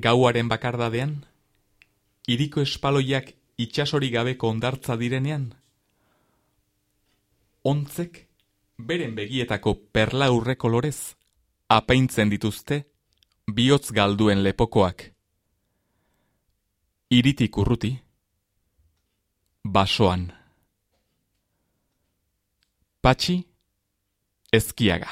Gauaren bakardadean? Iriko espaloiak itxasori gabeko ondartza direnean? Ontzek, beren begietako perla urre kolorez, apaintzen dituzte, bihotz galduen lepokoak. Iritik urruti, basoan. Patxi, ezkiaga.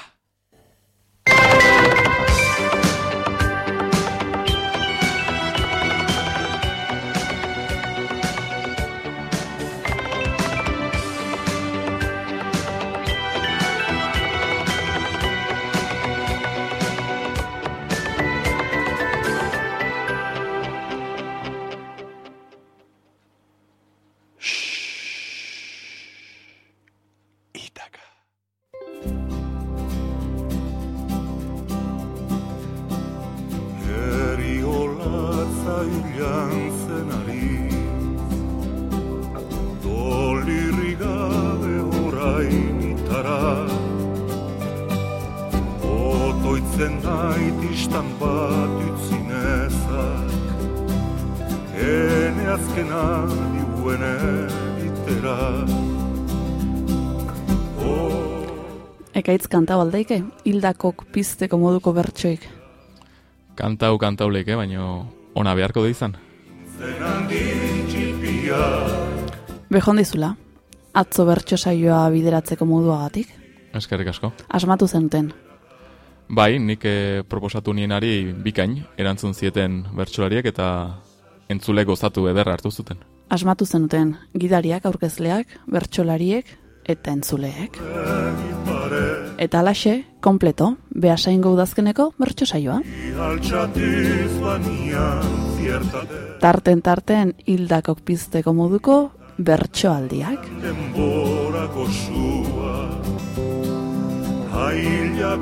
Ekaitz kantau aldeike, hildakok pizteko moduko bertsoik. Kantau, kantau leike, baina ona beharko da izan. Behon dizula, atzo bertso saioa bideratzeko moduagatik. Eskerrik asko. Asmatu zenuten. Bai, nik eh, proposatu nienari bikain, erantzun zieten bertsolariek eta entzule gozatu ederra hartu zuten. Asmatu zenuten, gidariak, aurkezleak, bertsolariek eta entzuleek. Eta alaxe, kompleto, behasain gaudazkeneko bertso saioa. Tarten tarten hildakok pizteko moduko bertso aldiak. Haila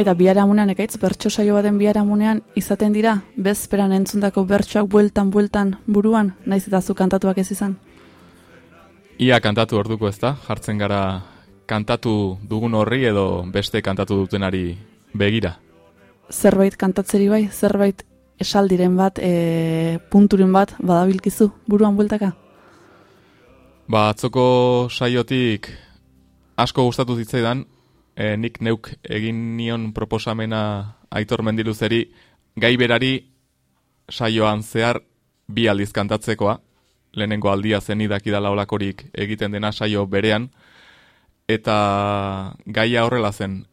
Eta biharamunean ekaitz bertso saio baten biharamunean izaten dira bezperan entzundako bertsoak bueltan bueltan buruan naiz eta zu kantatuak ez izan. Ia kantatu orduko ez da, jartzen gara kantatu dugun horri edo beste kantatu dutenari begira. Zerbait kantatzeri bai, zerbait esaldiren bat, e, punturen bat badabilkizu buruan bueltaka? Ba, atzoko saiotik asko gustatu zitzaidan, e, nik neuk egin nion proposamena aitor mendiluzeri gai berari saioan zehar bi aldiz kantatzekoa, lehenengo aldia zen idakidala olakorik egiten dena saio berean, eta gaia horrela zen,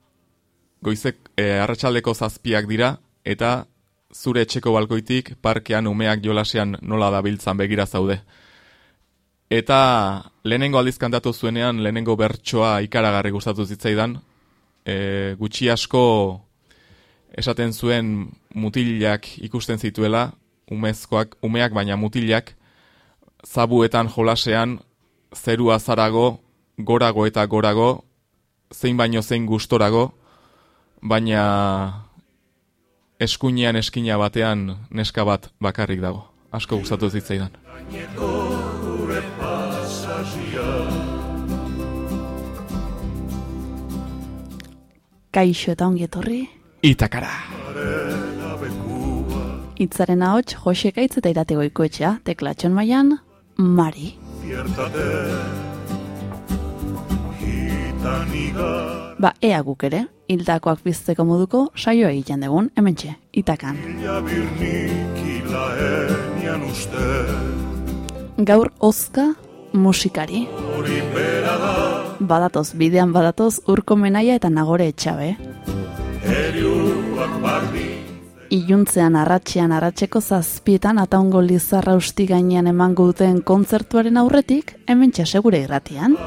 goizek e, arratsaldeko zazpiak dira, eta zure etxeko balkoitik parkean umeak jolasean nola dabiltzan begira zaude. Eta lehenengo aldiz kantatu zuenean, lehenengo bertsoa ikaragarri gustatu zitzaidan, e, gutxi asko esaten zuen mutilak ikusten zituela, umezkoak, umeak baina mutilak, zabuetan jolasean, zeru azarago, gorago eta gorago, zein baino zein gustorago, baina eskuinean eskina batean neska bat bakarrik dago. Asko gustatu zitzaidan. Kaixo eta ongi etorri. Itakara. Itzaren ahots, Jose Kaitz eta iratego ikoetxea, teklatxon maian, Mari. Ba, ea guk ere, hildakoak bizteko moduko saio egiten dugun, hemen txe, itakan. Gaur ozka musikari badatoz, bidean badatoz, urko menaia eta nagore etxabe. Iluntzean arratxean arratxeko zazpietan ataungo lizarra usti gainean emango duten kontzertuaren aurretik, hemen segure irratian.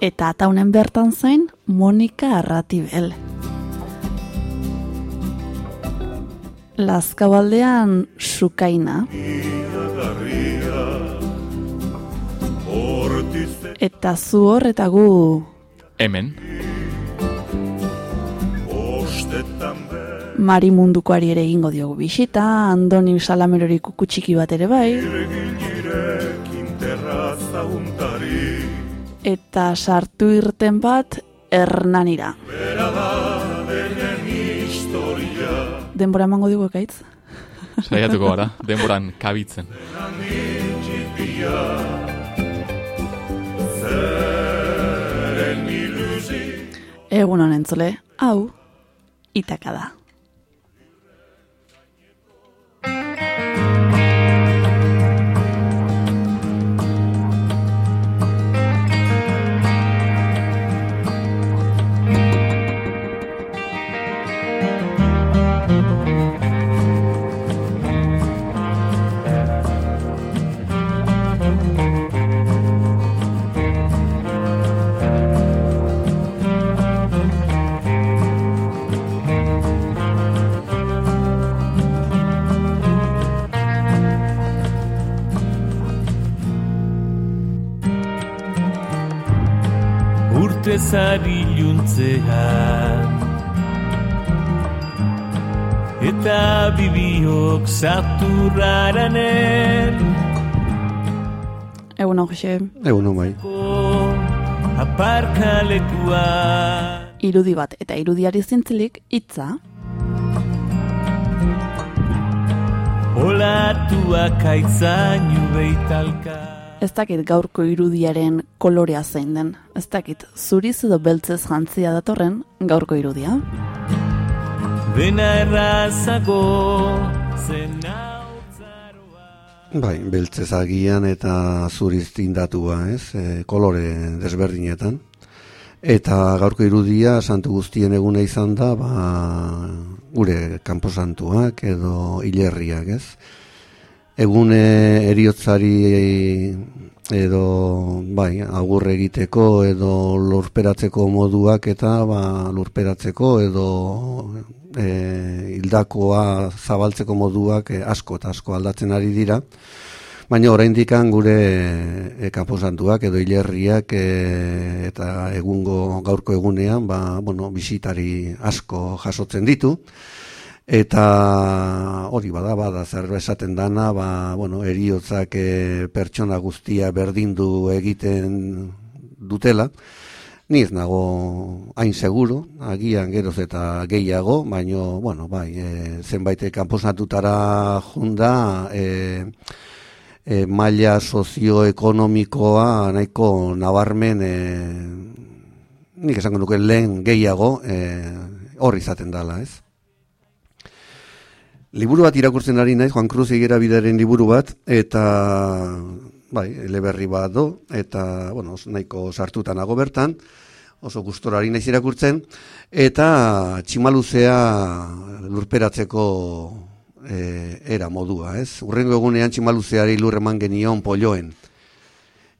Eta ataunen bertan zain, Monika Arratibel. Lazkabaldean sukaina. Eta zu hor eta gu hemen Mari mundukoari ere egingo diogu bisita, Andoni Salamerori kukutxiki bat ere bai. Eta sartu irten bat Hernanira. Denbora emango digu ekaitz? Saiatuko gara, denboran kabitzen. Egun honen zule, hau, itaka da. Urte zari luntzean Eta bibiok zaturraranen Egun hon, Jose, Egun bai. Aparkalekuan irudi bat eta irudiari zintzilik hitza. Olatuak aitzainu beitalka Ez dakit gaurko irudiaren kolorea zein den. Ez dakit zuriz edo beltzez jantzia datorren gaurko irudia. Dena errazago zen hautzaroa Bai, beltzez agian eta zuriz tindatua, ez? E, kolore desberdinetan. Eta gaurko irudia santu guztien eguna izan da, ba, gure kanposantuak edo hilerriak, ez? Egune eriotzari edo bai, agurre egiteko edo lurperatzeko moduak eta ba, lurperatzeko edo e, hildakoa zabaltzeko moduak e, asko eta asko aldatzen ari dira. Baina oraindikan gure e, kanposantuak edo hilerriak e, eta egungo gaurko egunean ba, bueno, bisitari asko jasotzen ditu. Eta hori bada, bada, zer esaten dana, ba, bueno, eriotzak e, pertsona guztia berdindu egiten dutela. Ni ez nago hain seguro, agian geroz eta gehiago, baino, bueno, bai, e, zenbait kanposatutara junda, e, e, maila sozioekonomikoa nahiko nabarmen, e, nik esango nuke lehen gehiago, e, hor izaten dala, ez? Liburu bat irakurtzen ari naiz, Juan Cruz Higuera bidaren liburu bat, eta bai, eleberri bat do, eta, bueno, nahiko sartutan nago bertan, oso gustorari naiz irakurtzen, eta tximaluzea lurperatzeko e, era modua, ez? Urrengo egunean tximaluzeari lur eman genion polloen.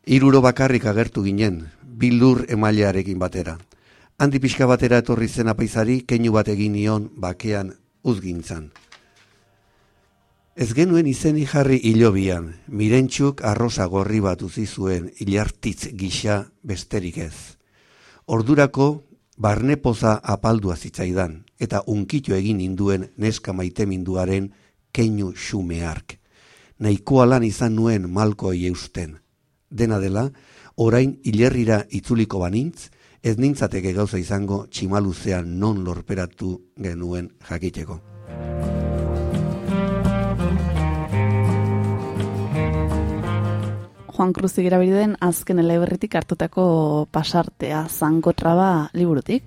Iruro bakarrik agertu ginen, bi lur emailearekin batera. Handi pixka batera etorri zen apaizari, keinu bat egin nion bakean uzgintzan. Ez genuen izeni jarri hilobian, mirentxuk arrosa gorri bat uzi zuen ilartitz gisa besterik ez. Ordurako barnepoza apaldua zitzaidan, eta unkitu egin induen neska maiteminduaren keinu xumeark. Nahikoa lan izan nuen malkoi eusten. Dena dela, orain hilerrira itzuliko banintz, ez nintzateke gauza izango tximaluzean non lorperatu genuen jakiteko. Juan Cruz Igera den azken eleberritik hartutako pasartea zango traba liburutik.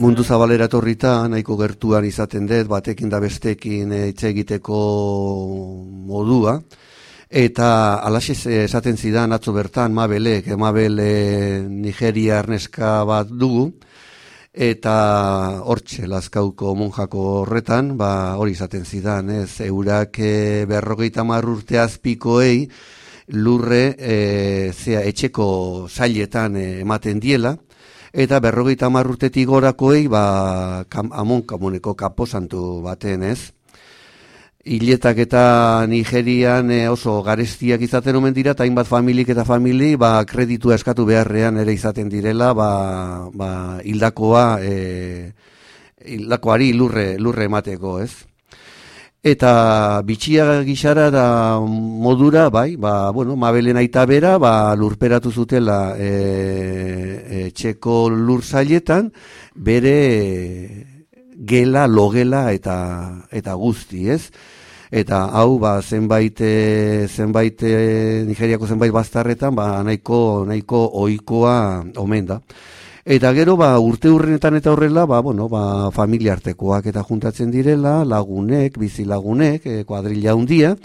Mundu zabalera etorrita nahiko gertuan izaten dut, batekin da bestekin eh, hitz egiteko modua. Eta alaxe esaten zidan atzo bertan, Mabelek, Mabel eh, Nigeria arneska bat dugu, eta hortxe lazkauko monjako horretan, ba, hori izaten zidan, ez, eurak e, berrogeita marrurte azpikoei lurre e, zea, etxeko zailetan e, ematen diela, eta berrogeita marrurtetik gorakoei ba, kam, amon kamuneko kaposantu baten, ez, Iletak eta Nigerian e, oso garestiak izaten omen dira, eta hainbat familik eta famili ba, kreditua eskatu beharrean ere izaten direla, ba, ba, hildakoa, e, hildakoari lurre, lurre emateko, ez? Eta bitxia gixara da modura, bai, ba, bueno, mabelen aita bera, ba, lurperatu zutela e, e, txeko lur zailetan, bere gela, logela eta, eta guzti, ez? Eta hau, ba, zenbait, e, zenbait, e, Nigeriako zenbait bastarretan, ba, nahiko, nahiko oikoa omen da. Eta gero ba urte urrenetan eta horrela ba bueno ba familia artekoak eta juntatzen direla lagunek, bizi lagunek, e, kuadrilla handia,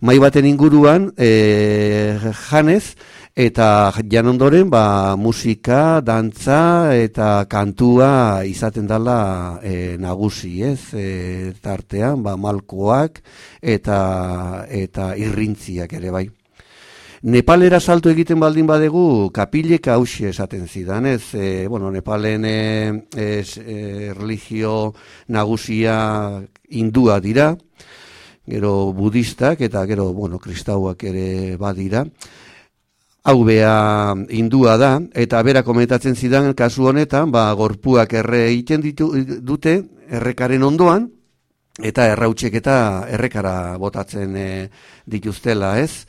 mai baten inguruan e, janez eta jan ondoren ba musika, dantza eta kantua izaten dala e, nagusi, ez? E, tartean ba malkoak eta eta irrintziak ere bai. Nepalera salto egiten baldin badegu kapilek hausia esaten zidan, ez? E, bueno, Nepalen e, e, religio nagusia hindua dira, gero budistak eta gero, bueno, kristauak ere badira. Hau bea hindua da, eta bera komentatzen zidan kasu honetan, ba, gorpuak erre egiten ditu, dute, errekaren ondoan, eta errautsek eta errekara botatzen e, dituztela, ez?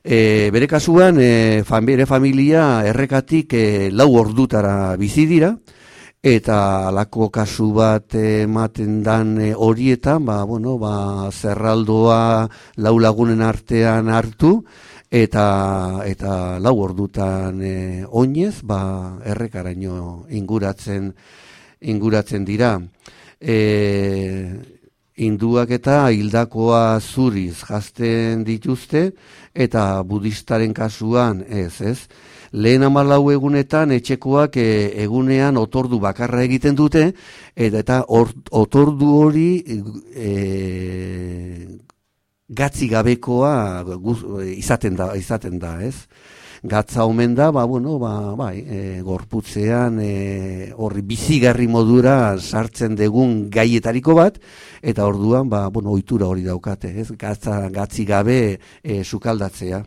E, bere kasuan, e, fan, bere familia errekatik e, lau ordutara bizi dira, eta alako kasu bat ematen dan e, horietan, ba, bueno, ba, zerraldoa lau lagunen artean hartu, eta eta lau ordutan e, oinez, ba, errekaraino inguratzen, inguratzen dira. E, Induak eta hildakoa zuriz jazten dituzte, eta budistaren kasuan ez, ez. Lehen amalau egunetan etxekoak e, egunean otordu bakarra egiten dute, eta, eta or, otordu hori e, gatzi gabekoa guz, izaten da, izaten da, ez gatza omen da, ba, bueno, ba, bai, e, gorputzean e, horri bizigarri modura sartzen degun gaietariko bat, eta orduan, ba, bueno, ohitura hori daukate, ez, gatza, gatzi gabe e, sukaldatzea.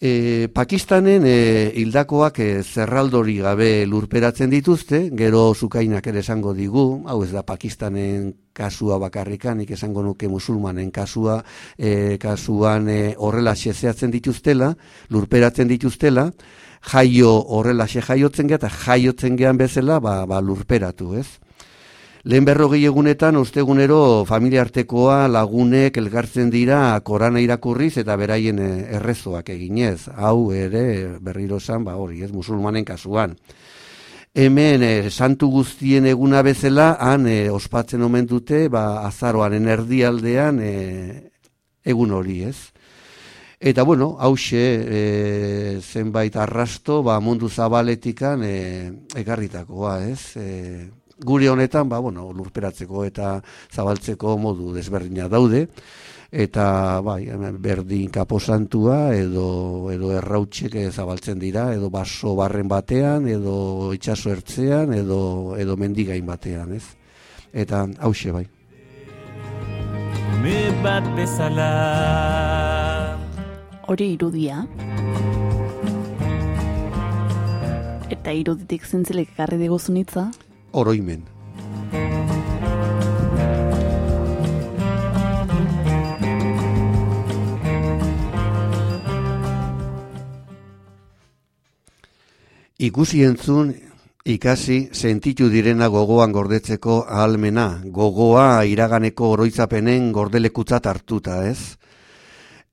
E, Pakistanen e, hildakoak e, zerraldori gabe lurperatzen dituzte, gero zukainak ere esango digu, hau ez da Pakistanen kasua bakarrikanik esango nuke musulmanen kasua, e, kasuan e, horrela xezeatzen dituztela, lurperatzen dituztela, jaio horrela jaiotzen geha, eta jaiotzen gehan bezala ba, ba lurperatu, ez? Lehen berrogei egunetan, ostegunero, familia artekoa lagunek elgartzen dira korana irakurriz eta beraien eh, errezoak eginez. Hau ere berriro zan, ba hori, ez musulmanen kasuan. Hemen e, santu guztien eguna bezala, han e, ospatzen omen dute, ba, azaroan erdialdean e, egun hori, ez? Eta bueno, hause e, zenbait arrasto, ba, mundu zabaletikan e, egarritakoa, ez? E, gure honetan, ba, bueno, lurperatzeko eta zabaltzeko modu desberdina daude, eta bai, berdin kaposantua edo, edo errautxek zabaltzen dira, edo baso barren batean, edo itxaso ertzean, edo, edo mendigain batean, ez? Eta hause bai. Me bat bezala Hori irudia. Eta iruditik zintzilik garri diguzun itza, oroimen. Ikusi entzun, ikasi, sentitu direna gogoan gordetzeko ahalmena, gogoa iraganeko oroitzapenen gordelekutzat hartuta, ez?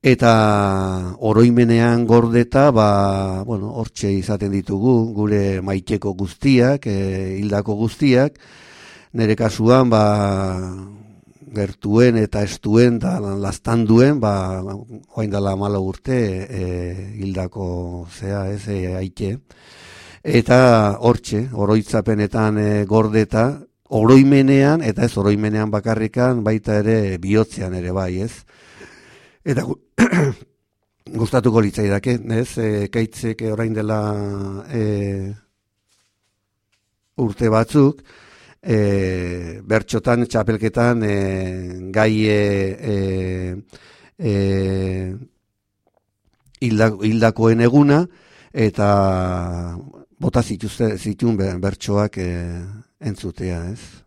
Eta oroimenean gordeta, ba, bueno, hortxe izaten ditugu, gure maiteko guztiak, e, hildako guztiak, nire kasuan, ba, gertuen eta estuen da lastan duen, ba, oain dela malo urte, e, hildako zea, ez, e, aike. Eta hortxe, oroitzapenetan e, gordeta, oroimenean, eta ez oroimenean bakarrikan, baita ere bihotzean ere bai, ez. Eta gustatuko litzaidake, ez? E, kaitzek orain dela e, urte batzuk, e, bertxotan, txapelketan, e, gai e, e, hildakoen eguna, eta bota zituzte, zitun bertsoak e, entzutea, ez?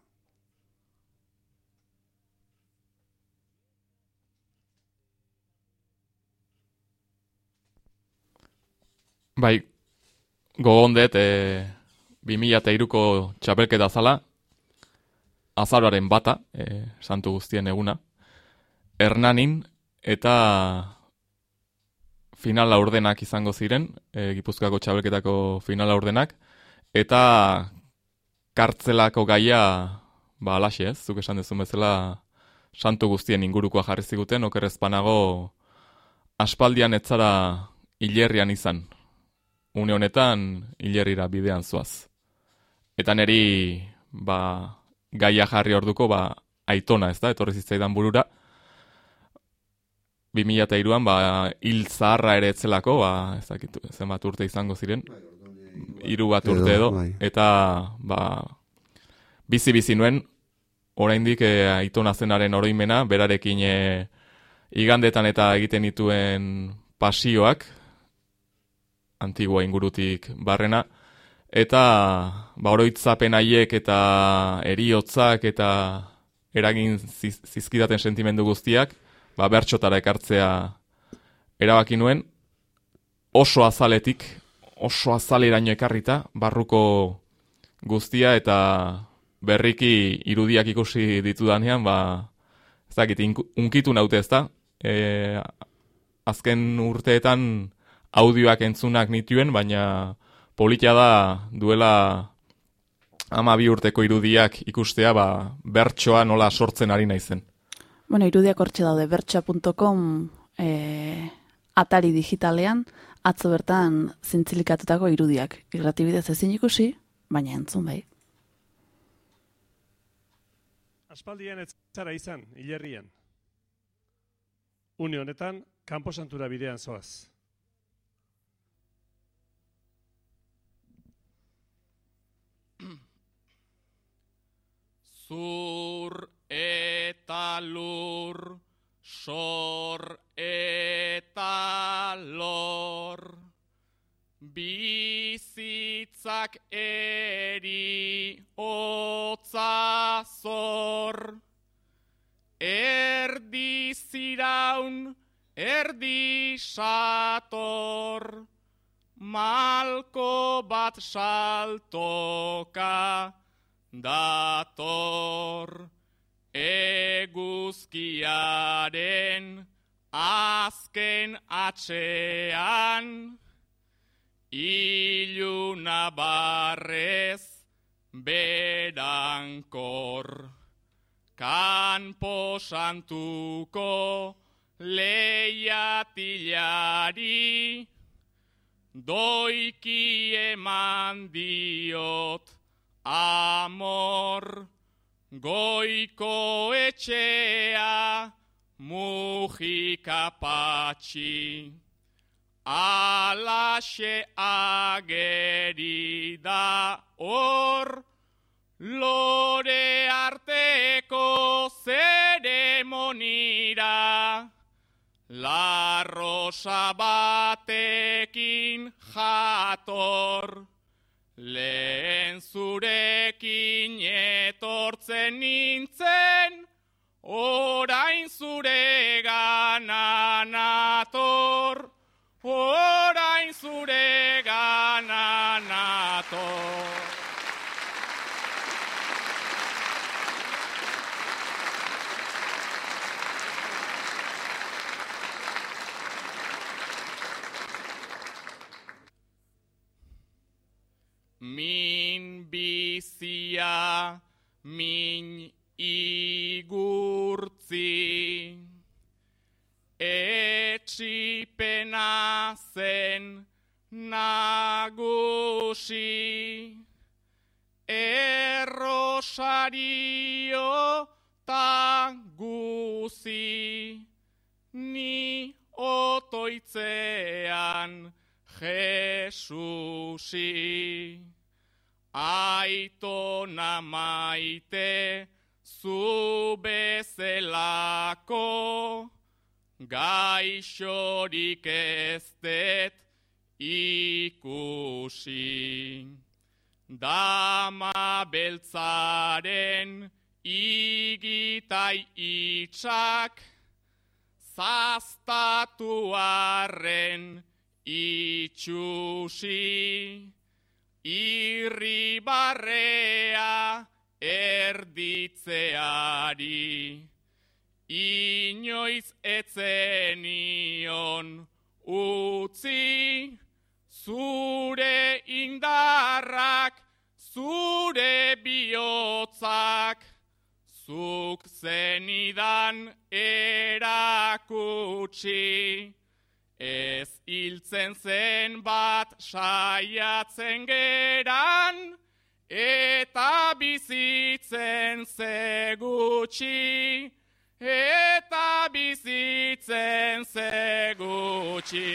Bai, gogondet, e, 2002ko txapelketa zala, azaroaren bata, e, santu guztien eguna, Hernanin, eta finala ordenak izango ziren, e, Gipuzkoako txabelketako finala ordenak, eta kartzelako gaia, ba, alaxe ez, zuk esan dezun bezala, santu guztien ingurukoa jarri ziguten, okerrezpanago aspaldian etzara hilerrian izan. Une honetan hilerrira bidean zuaz. Eta neri ba, gaia jarri orduko ba, aitona ez da, etorri zitzaidan burura, 2002an ba, hil zaharra ere etzelako, ba, ez dakit, zenbat urte izango ziren, hiru bat urte edo, bai. eta ba, bizi-bizi nuen, oraindik e, aitona zenaren oroimena, berarekin e, igandetan eta egiten dituen pasioak, antigua ingurutik barrena, eta ba, oroitzapen haiek eta eriotzak eta eragin ziz, zizkidaten sentimendu guztiak, ba, bertxotara ekartzea erabaki nuen, oso azaletik, oso azaleraino ekarrita, barruko guztia eta berriki irudiak ikusi ditudanean, ba, ez dakit, unkitu naute ez da, e, azken urteetan audioak entzunak nituen, baina politia da duela ama bi urteko irudiak ikustea, ba, bertsoa nola sortzen ari naizen. Bueno, irudiak hortxe daude, bertxa.com e, atari digitalean, atzo bertan zintzilikatutako irudiak. Irratibidez ezin ikusi, baina entzun bai. Aspaldian ez zara izan, hilerrian. Une honetan, kanpo santura bidean zoaz. Zur eta lur, sor eta lor, bizitzak eri hotza zor, erdi ziraun, erdi sator, malko bat saltoka, dator eguzkiaren azken atxean iluna barrez berankor kanpo santuko leiatilari doiki eman diot amor goiko etxea mujika patxi alaxe ageri da hor lore arteko zeremonira. La rosa batekin jator Lehen zurekin etortzen nintzen, orain zure gana nator, orain zure gana nator. Min bizia, min igurtzi, etxipena zen nagusi, errosario ta guzi, ni otoitzean Jesusi. Aitona maite zu bezelako, gaixorik ez ikusi. Dama beltzaren igitai itxak, zaztatuaren itxusi, irribarrea erditzeari, inoiz etzenion utzi, zure indarrak, zure bihotzak, zuk zenidan erakutsi. Ez hiltzen zen bat saiatzen geran, eta bizitzen zegutxi, eta bizitzen zegutxi.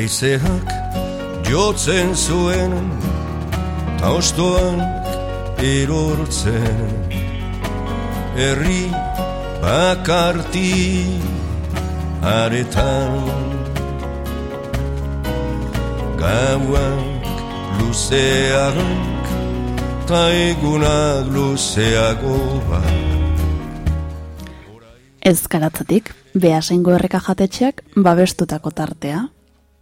Haizeak jotzen zuen Ta ostoan erortzen. Herri bakarti aretan Gauak luzeak Ta egunak luzeago bat. Ezkaratzatik, behasengo erreka jatetxeak babestutako tartea.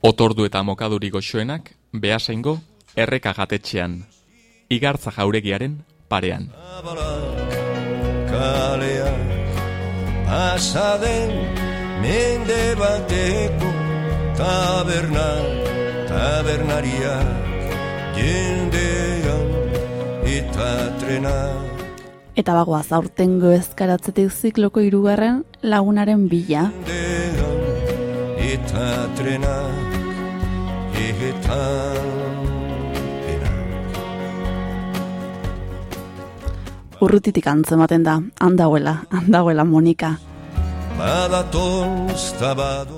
Otordu eta mokaduri goxoenak, behasengo, erreka gatetxean. Igartza jauregiaren parean. Kaleak pasaden mende bateko taberna tabernariak jendean eta trenak Eta bagoaz aurtengo ezkaratzetik zikloko hirugarren lagunaren bila. jendean eta trenak eta Urrutitik antzematen da, handagoela, handagoela Monika.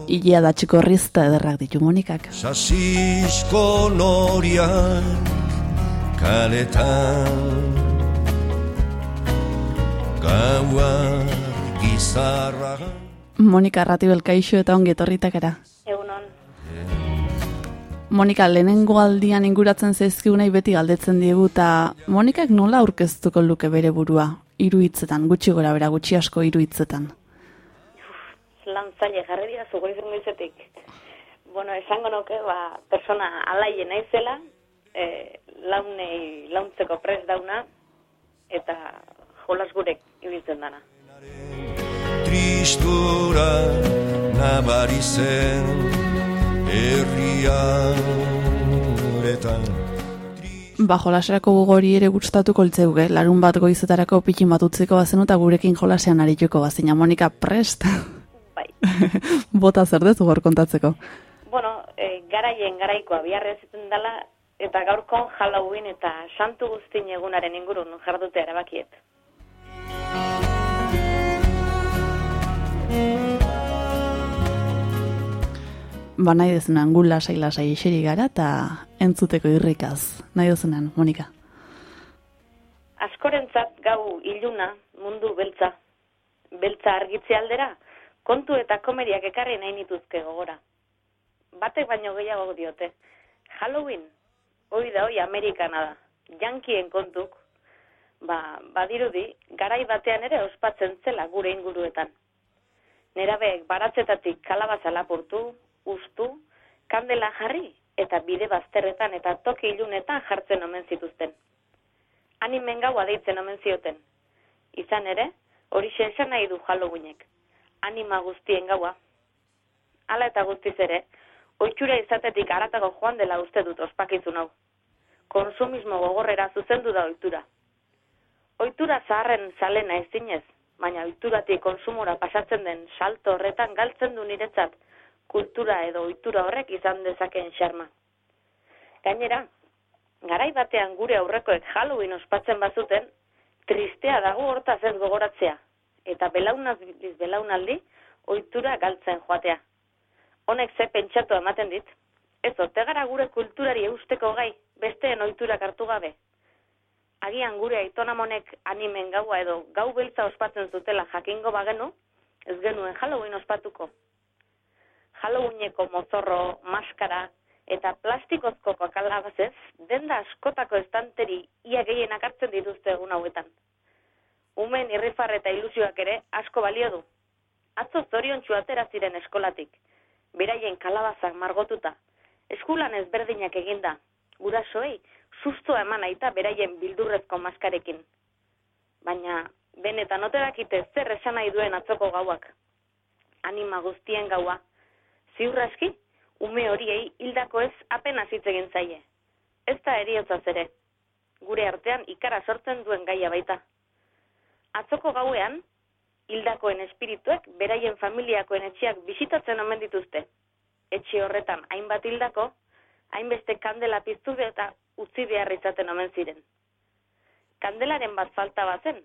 Ilea da txiko rizta ederrak ditu Monikak. Sasizko noriak kaletan Gaua gizarra Monika Ratibel kaixo eta ongi etorritakera. Egunon, Monika, lehenengo aldian inguratzen zaizkigunei beti galdetzen diegu eta Monikak nola aurkeztuko luke bere burua? Hiru hitzetan, gutxi gora bera, gutxi asko hiru hitzetan. lan zaila jarri dira zugo izan goizetik. Bueno, esango nuke, ba, persona alaien naizela, e, launei launtzeko pres dauna, eta jolas gurek ibiltzen dana. Tristura nabari zen herriaretan Ba, jolaserako gogori ere gustatuko litzeuke, larun bat goizetarako pikin bat utziko bazenu eta gurekin jolasean arituko bazina. Monika, prest? Bai, Bota zer dezu gor kontatzeko. bueno, e, garaien garaikoa biharra ezaten dela, eta gaurkon Halloween eta santu guztin egunaren ingurun jardute erabakiet. Ba, nahi dezunan gu lasai lasai iseri gara eta entzuteko irrikaz. Nahi dezunan, Monika. Askorentzat gau iluna mundu beltza. Beltza argitze aldera, kontu eta komeriak ekarri nahi nituzke gogora. Batek baino gehiago diote. Halloween, hoi da hoi Amerikana da. Jankien kontuk, ba, badirudi, garai batean ere ospatzen zela gure inguruetan. Nerabeek baratzetatik kalabaza lapurtu, ustu, kandela jarri eta bide bazterretan eta toki ilunetan jartzen omen zituzten animen gaua deitzen omen zioten. Izan ere, horixe esan nahi du Halloweenek. Anima guztien gaua. Hala eta guztiz ere, oitxura izatetik aratago joan dela uste dut ospakizun hau. Konsumismo gogorrera zuzendu da ohitura. Ohitura zaharren zalena ezinez, baina ohituratik konsumora pasatzen den salto horretan galtzen du niretzat kultura edo ohitura horrek izan dezakeen xarma. Gainera, garai batean gure aurrekoek Halloween ospatzen bazuten, tristea dago hortaz ez gogoratzea, eta belaunaz biliz belaunaldi, ohitura galtzen joatea. Honek ze pentsatu ematen dit, Ez ote gara gure kulturari eusteko gai, besteen ohiturak hartu gabe. Agian gure aitonamonek animen gaua edo gau beltza ospatzen zutela jakingo bagenu, ez genuen Halloween ospatuko. Halloweeneko mozorro, maskara eta plastikozko kalabazez, denda askotako estanteri ia gehienak hartzen dituzte egun hauetan. Umen irrifar eta ilusioak ere asko balio du. Atzo zorion atera ziren eskolatik, beraien kalabazak margotuta, eskulan ezberdinak eginda, gurasoei sustoa eman aita beraien bildurrezko maskarekin. Baina, benetan ote dakite zer esan nahi duen atzoko gauak. Anima guztien gaua. Ziurraski, ume horiei hildako ez apenas hitz egin zaie. Ez da eriotzaz ere. Gure artean ikara sortzen duen gaia baita. Atzoko gauean, hildakoen espirituek beraien familiakoen etxeak bisitatzen omen dituzte. Etxe horretan hainbat hildako, hainbeste kandela piztu eta utzi behar izaten omen ziren. Kandelaren bat falta bazen,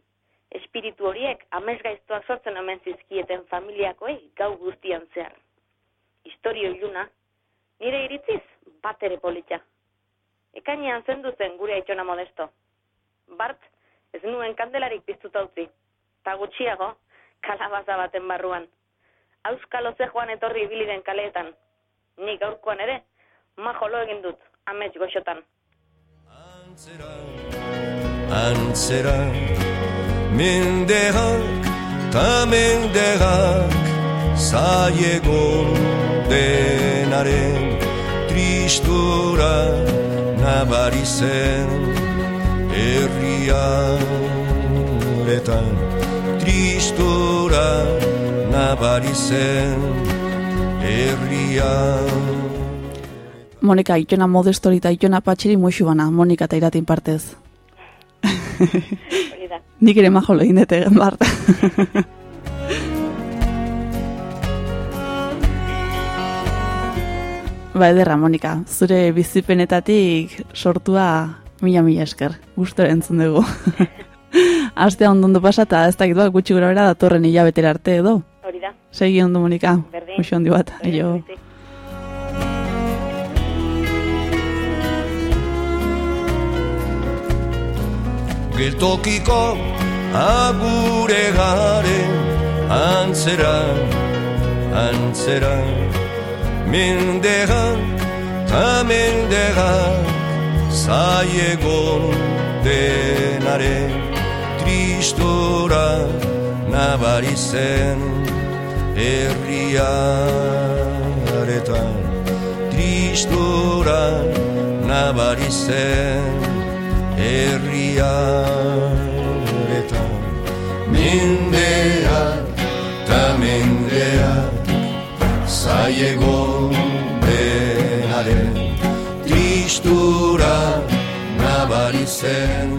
espiritu horiek amesgaiztuak sortzen omen zizkieten familiakoei gau guztian zehar. Historio iluna, nire iritziz, bat ere politxa. Ekainean zendu zen gure aitxona modesto. Bart, ez nuen kandelarik piztuta utzi. Ta gutxiago, kalabaza baten barruan. Auskalo ze joan etorri ibili den kaleetan. Nik gaurkoan ere, majolo egin dut, amets goxotan. Antzera, mendeak ta mendeak zaiego denaren tristura nabari zen herriaretan tristura nabari zen Monika, itxona modestori eta itxona patxiri muixu bana, Monika eta iratin partez. Nik ere majo lehin dute, Bart. ba, ederra, Monika, zure bizipenetatik sortua mila mila esker, gustora entzun dugu. Astea ondondo pasata, ez dakit bat, gutxi gura bera datorren hilabetera arte edo. Hori da. Segi ondo, Monika. Berdin. Muixo handi bat, aio. Geltokiko agure garen antzera, antzera Mendeak ta mendeak zaiegon denaren Tristora nabari zen herriaretan. Tristora nabari zen herriaretan Mendeak ta mendeak zaiego denaren Tristura nabari zen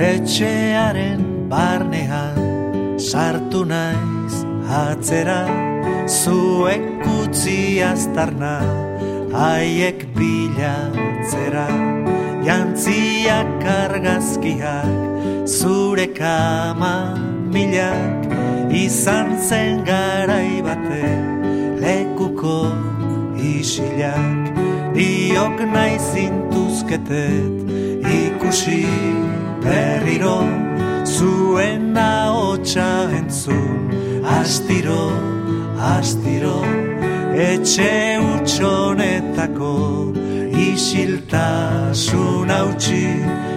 Etxearen barnean sartu naiz atzera zuek utzi aztarna haiek bilatzera. Jantziak argazkiak zure kama milak izan zen garai bate lekuko isilak. Diok nahi zintuzketet ikusi berriro zuen ahotsa entzun. Astiro, astiro etxe utxonetako isiltasun hautsi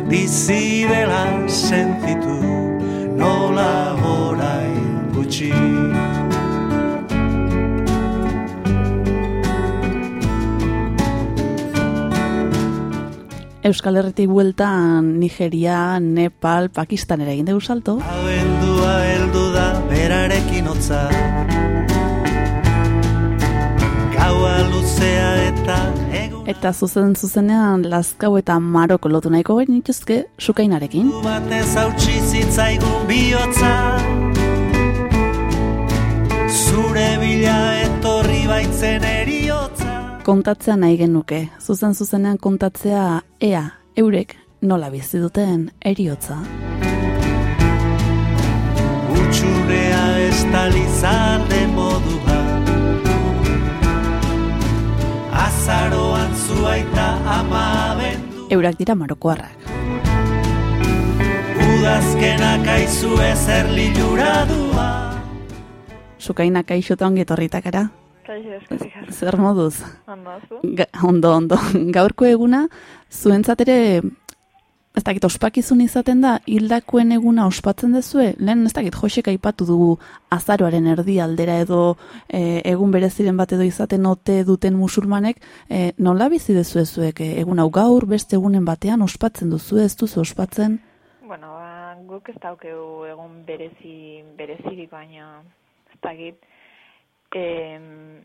bizi dela sentitu nola orain gutxi Euskal Herritik bueltan Nigeria, Nepal, Pakistanera egin dugu salto. Abendua heldu da berarekin hotza Gaua luzea eta egun Eta zuzen zuzenean Lazkau eta Maroko lotu nahiko genituzke sukainarekin. batez hautsi zitzaigun bihotza baitzen eriotza Kontatzea nahi genuke, zuzen zuzenean kontatzea ea, eurek nola bizi duten eriotza. Utxunea estalizalde modua Azaroan zuaita ama bendu Eurak dira marokoarrak. Udazkenak aizu ezer liluradua Sukaina kaixota ongi etorritakara. Kaixo, eskerrik asko. Zer moduz? Ondo? Ga, ondo, ondo. Gaurko eguna, zuentzat ere, ez dakit, ospakizun izaten da, hildakoen eguna ospatzen dezue, lehen ez dakit, Josek aipatu dugu azaroaren erdi aldera edo e, egun bereziren bat edo izaten ote duten musulmanek, e, nola bizi dezue zuek, e, egun hau gaur, beste egunen batean ospatzen duzu, ez duzu ospatzen? Bueno, ba, guk ez daukeu egun berezi, berezirik baina, ez dakit, em,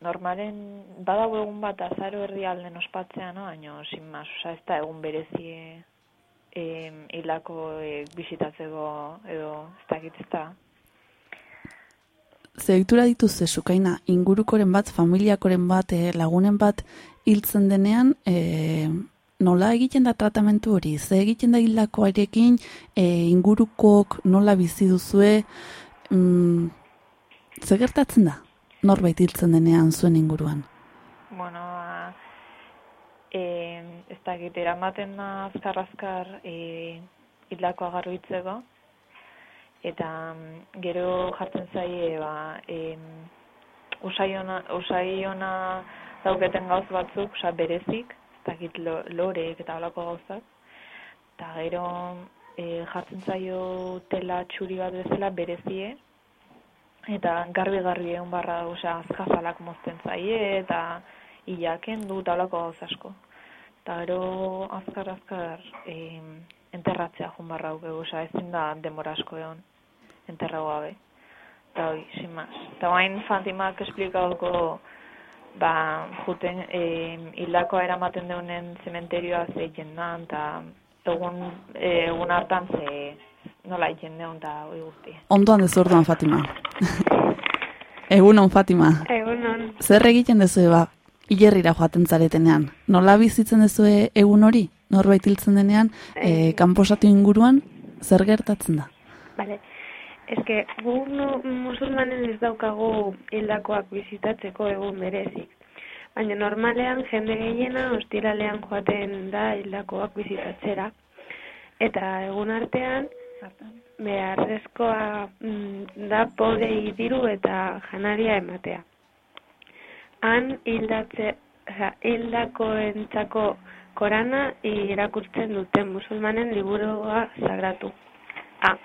normalen badago egun bat azaro erdi alden ospatzea, no? Baina, sin mas, oza, ez da egun berezi em, hilako e, bisitatzeko edo, ez dakit, ez da. Zeitura dituzte sukaina, ingurukoren bat, familiakoren bat, eh, lagunen bat hiltzen denean, eh, nola egiten da tratamentu hori? Ze egiten da hildakoarekin, eh, ingurukok nola bizi duzue, mm, ze gertatzen da? Norbait hiltzen denean zuen inguruan. Bueno, ba, e, ez dakit, eramaten da azkar-azkar e, hildakoa garbitzeko, eta mm, gero jartzen zaie, ba, em, usaiona, usaiona dauketen gauz batzuk, oza, berezik, ez lo, loreek eta holako gauzak, eta gero e, jartzen zaio tela txuri bat bezala berezie, eta garbi-garbi egon barra, osea, azkazalak mozten zaie, eta hilaken du eta holako gauz asko. Eta gero azkar-azkar e, enterratzea joan barra hau osea, ezin da demora asko egon enterrago gabe. Eta hoi, sin más. Eta bain Fatimak esplikauko, ba, juten, e, hildakoa eramaten deunen zementerioa ze egiten da, eta egun, e, egun hartan ze nola egiten deun eta hoi guzti. Ondoan dezu orduan Fatima. Egunon Fatima. Egunon. Zer egiten dezu ba, hilerrira joaten zaretenean? Nola bizitzen dezue egun hori? Norbait hiltzen denean, e, kanposatu inguruan, zer gertatzen da? Vale. Ez que gu no, musulmanen ez daukagu hildakoak bizitatzeko egun berezik. Baina normalean jende gehiena ostiralean joaten da hildakoak bizitatzera. Eta egun artean beharrezkoa mm, da podei diru eta janaria ematea. Han hildatze, oza, hildakoentzako korana irakurtzen duten musulmanen liburua sagratu. Ah.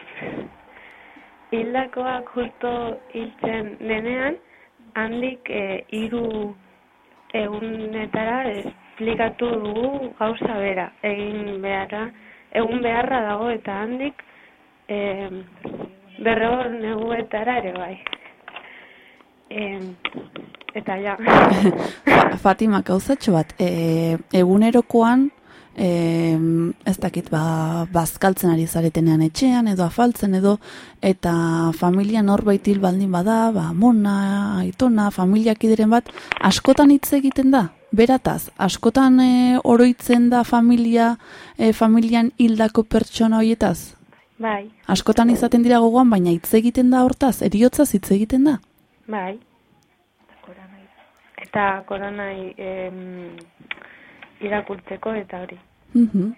Hildakoak justo hiltzen denean, handik e, hiru egunetara esplikatu dugu gauza bera, egin beharra, egun beharra dago eta handik e, berrehor neguetara ere bai. E, eta ja. Fa- Fatima, gauzatxo bat, e, egunerokoan, e, ez dakit, ba, bazkaltzen ari zaretenean etxean, edo afaltzen, edo, eta familia norbait hil baldin bada, ba, mona, aitona, familiakideren bat, askotan hitz egiten da, berataz, askotan e, oroitzen da familia, e, familian hildako pertsona hoietaz, Bai, askotan izaten dira gogoan, baina hitz egiten da hortaz, eriotzaz hitz egiten da. bai. Eta koronai em, irakurtzeko eta hori. Mhm.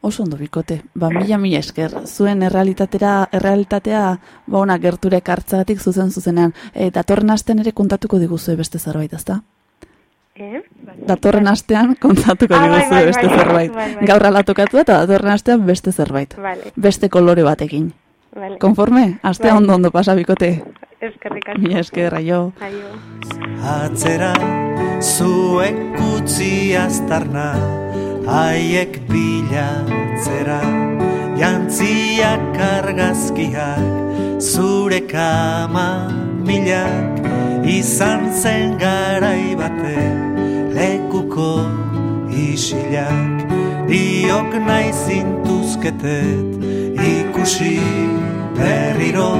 Oso ondo bikote. Ba, mila mila esker. Zuen errealitatera, errealitatea, ba, ona gerturek hartzagatik zuzen zuzenean. E, datorren astean ere kontatuko diguzue beste zerbait, ezta? Eh? Datorren astean kontatuko Ah, bai, diguzue bai, beste bai, zerbait. bai, bai. Gaur ala tokatu eta datorren astean beste zerbait. Vale. Beste kolore batekin. Vale. Konforme? Astea Bai. ondo ondo pasa bikote. Eskerrik asko. Mila esker, aio. Aio. Atzera zuek utzi aztarna Haiek bilatzera Jantziak argazkiak Zure kama milak Izan zen garai bate Lekuko isilak Biok nahi zintuzketet Ikusi berriro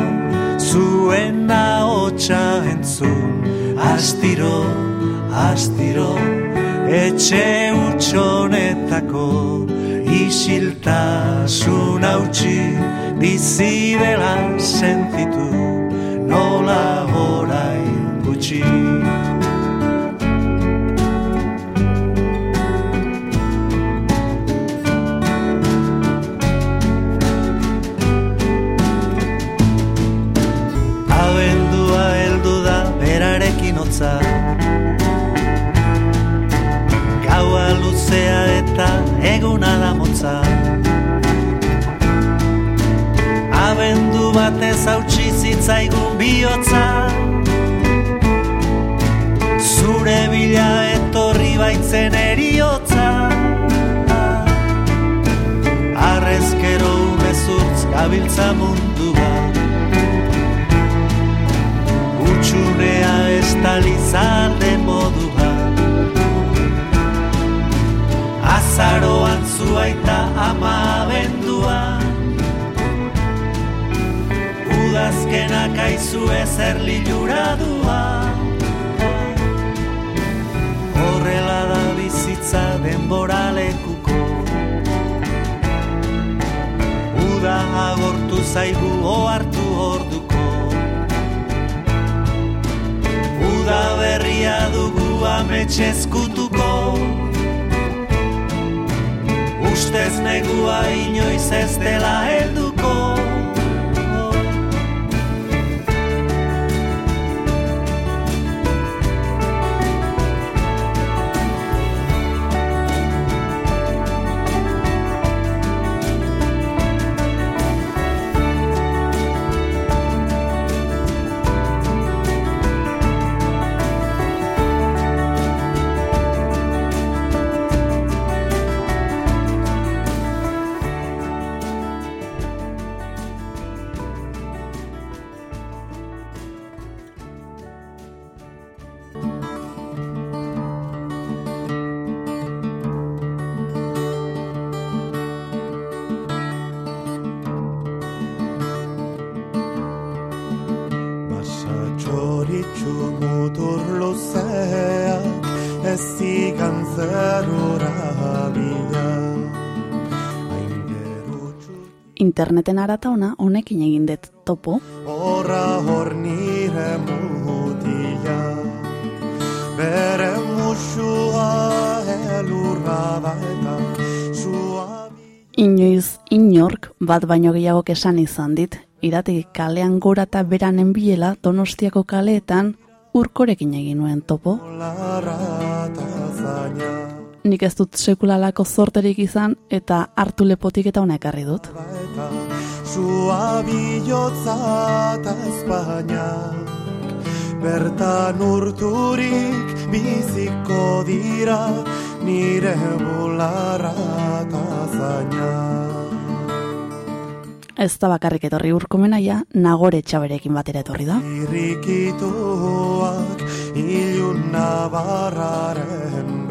Zuena hori hotxa entzun Astiro, astiro Etxe utxonetako Isiltasun hautsi Bizi dela sentitu Nola orain gutxi luzea eta eguna da motza. Abendu batez hautsi zitzaigun bihotza. Zure bila etorri baitzen eriotza. Arrezkero umezurtz gabiltza mundu bat. Utsunea estalizalde modua Azaroan zuaita ama abendua Udazkenak aizu ezer liluradua. Horrela da bizitza denbora lekuko. Uda agortu zaigu ohartu orduko. Uda berria dugu ametsezkutuko Ustez negua inoiz ez dela helduko Interneten aratauna honekin egin dut topo. Horra hor nire mutila, bere musua elurra da eta Inoiz inork bat baino gehiagok esan izan dit, irati kalean gora eta beranen biela donostiako kaleetan urkorekin egin nuen topo. Nik ez dut sekulalako zorterik izan eta hartu lepotik eta hona ekarri dut. Sua bilotza eta Espainiak Bertan urturik biziko dira Nire bularra eta zaina Ez da bakarrik etorri urkomenaia, nagore txaberekin batera etorri da. Irrikituak ilun nabarraren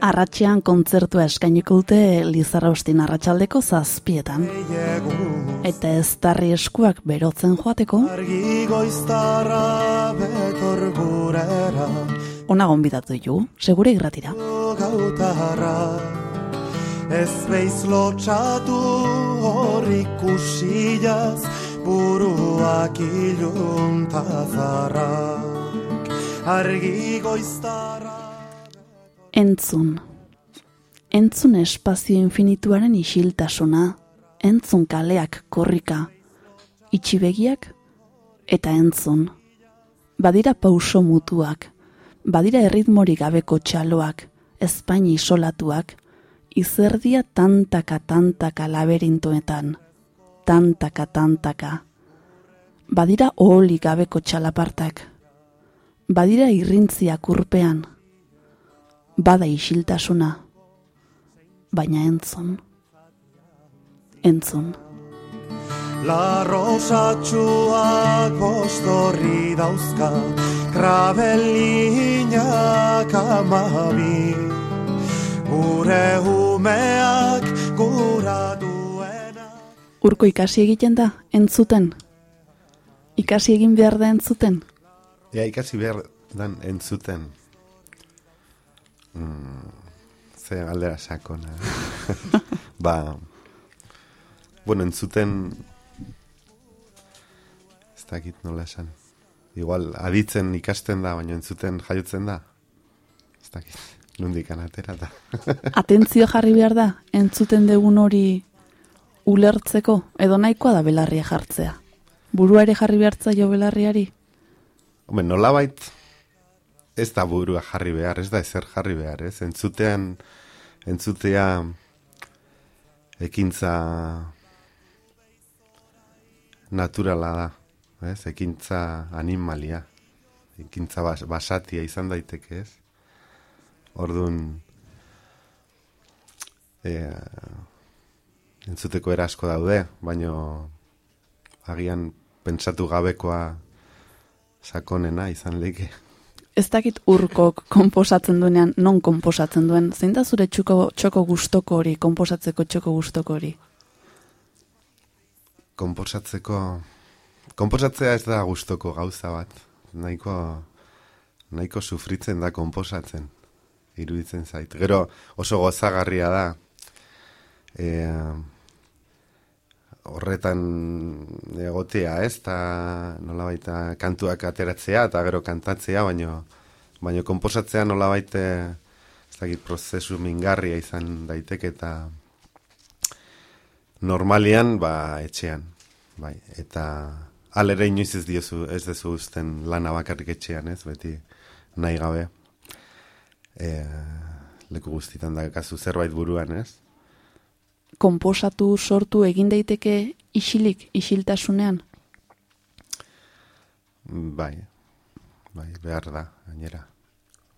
Arratxean kontzertua eskainiko dute Lizarraustin arratsaldeko zazpietan. Eta ez darri eskuak berotzen joateko, ona gonbidatu ditugu, segure irratira. Ez beiz lotxatu hor ikusiaz buruak iluntazarrak Argi goiztarra Entzun. Entzun espazio infinituaren isiltasuna, entzun kaleak korrika, itxibegiak eta entzun. Badira pauso mutuak, badira erritmorik gabeko txaloak, ezpaini isolatuak, izerdia tantaka tantaka laberintoetan, tantaka tantaka. Badira oholik gabeko txalapartak, badira irrintziak urpean, bada isiltasuna, baina entzun, entzun. La rosatxuak postorri dauzka, krabelinak amabi. Gure humeak gura duena. Urko ikasi egiten da, entzuten? Ikasi egin behar da entzuten? Ja, ikasi behar dan entzuten. Mm, ze galdera sakona. ba, bueno, entzuten ez dakit nola esan. Igual, aditzen ikasten da, baina entzuten jaiotzen da. Ez dakit, nundik anatera da. Atentzio jarri behar da, entzuten dugun hori ulertzeko, edo nahikoa da belarria jartzea. Burua ere jarri behar zaio belarriari? Hombre, nolabait ez da burua jarri behar, ez da ezer jarri behar, ez? Entzutean, entzutea ekintza naturala da, ez? Ekintza animalia, ekintza bas, basatia izan daiteke, ez? Orduan, e, entzuteko erasko daude, baino agian pentsatu gabekoa sakonena izan leke. Ez dakit urkok konposatzen duenean, non konposatzen duen. Zein da zure txoko, txoko gustoko hori, konposatzeko txoko gustoko hori? Konposatzeko... Konposatzea ez da gustoko gauza bat. Nahiko, nahiko sufritzen da konposatzen. Iruditzen zait. Gero oso gozagarria da. E, horretan egotea, ez? Ta nola baita kantuak ateratzea eta gero kantatzea, baino, baino komposatzea nola baita ez dakit prozesu mingarria izan daiteke eta normalian ba etxean. Bai, eta alere inoiz ez diozu, ez dezu uzten lana bakarrik etxean, ez? Beti nahi gabe. E, leku guztitan da kasu zerbait buruan, ez? Konposatu sortu egin daiteke isilik, isiltasunean? Bai, bai, behar da, gainera.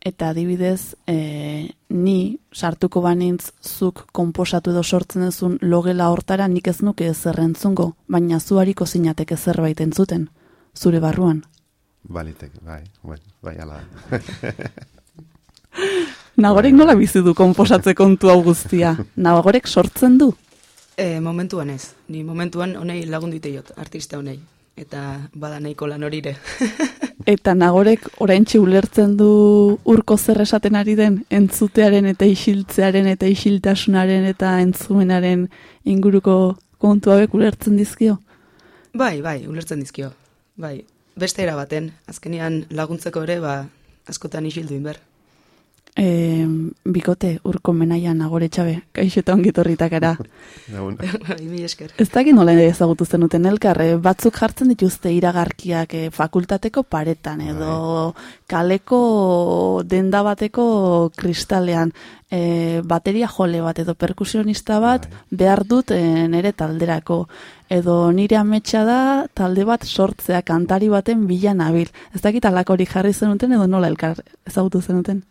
Eta adibidez, e, ni sartuko banintz zuk konposatu edo sortzen duzun logela hortara nik ez nuke ezer entzungo, baina zu hariko zinateke zerbait entzuten, zure barruan. Balitek, bai, bai, bai, ala. Nagorek nola bizi du konposatze kontu hau guztia? Nagorek sortzen du? E, momentuan ez. Ni momentuan honei lagun jot, artista honei. Eta bada nahiko lan horire. Eta nagorek oraintxe ulertzen du urko zer esaten ari den entzutearen eta isiltzearen eta isiltasunaren eta entzumenaren inguruko kontu hauek ulertzen dizkio? Bai, bai, ulertzen dizkio. Bai, beste era baten, azkenian laguntzeko ere, ba, askotan isildu inber. E, bikote, urko menaia nagore txabe, kaixo eta ongitorritak ara. Bai, esker. Ez dakit nola ezagutu zenuten elkar, eh? batzuk jartzen dituzte iragarkiak eh, fakultateko paretan edo kaleko denda bateko kristalean eh, bateria jole bat edo perkusionista bat behar dut eh, nere talderako edo nire ametsa da talde bat sortzea kantari baten bila nabil. Ez dakit alakori jarri zenuten edo nola elkar ezagutu zenuten?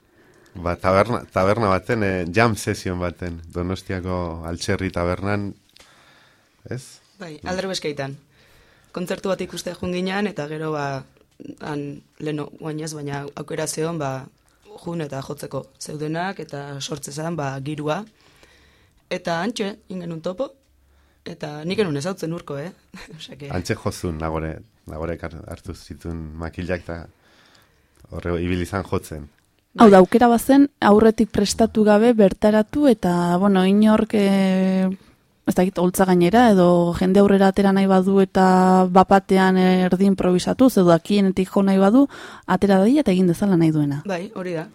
Ba, taberna, taberna baten, eh, jam session baten, donostiako altxerri tabernan, ez? Bai, aldero beskaitan. Kontzertu bat ikuste junginan, eta gero, ba, han, leno, guainez, baina aukera zeon, ba, jun eta jotzeko zeudenak, eta sortzezan, ba, girua. Eta antxe, ingen un topo, eta nik enun ezautzen urko, eh? Osake... Antxe jozun, nagore, nagore hartu zituen makilak, eta horre ibilizan jotzen. Hau da, aukera bazen, aurretik prestatu gabe bertaratu eta, bueno, inork, e, ez dakit, holtza gainera, edo jende aurrera atera nahi badu eta bapatean erdi improvisatu, edo akienetik jo nahi badu, atera da eta egin dezala nahi duena. Bai, hori da.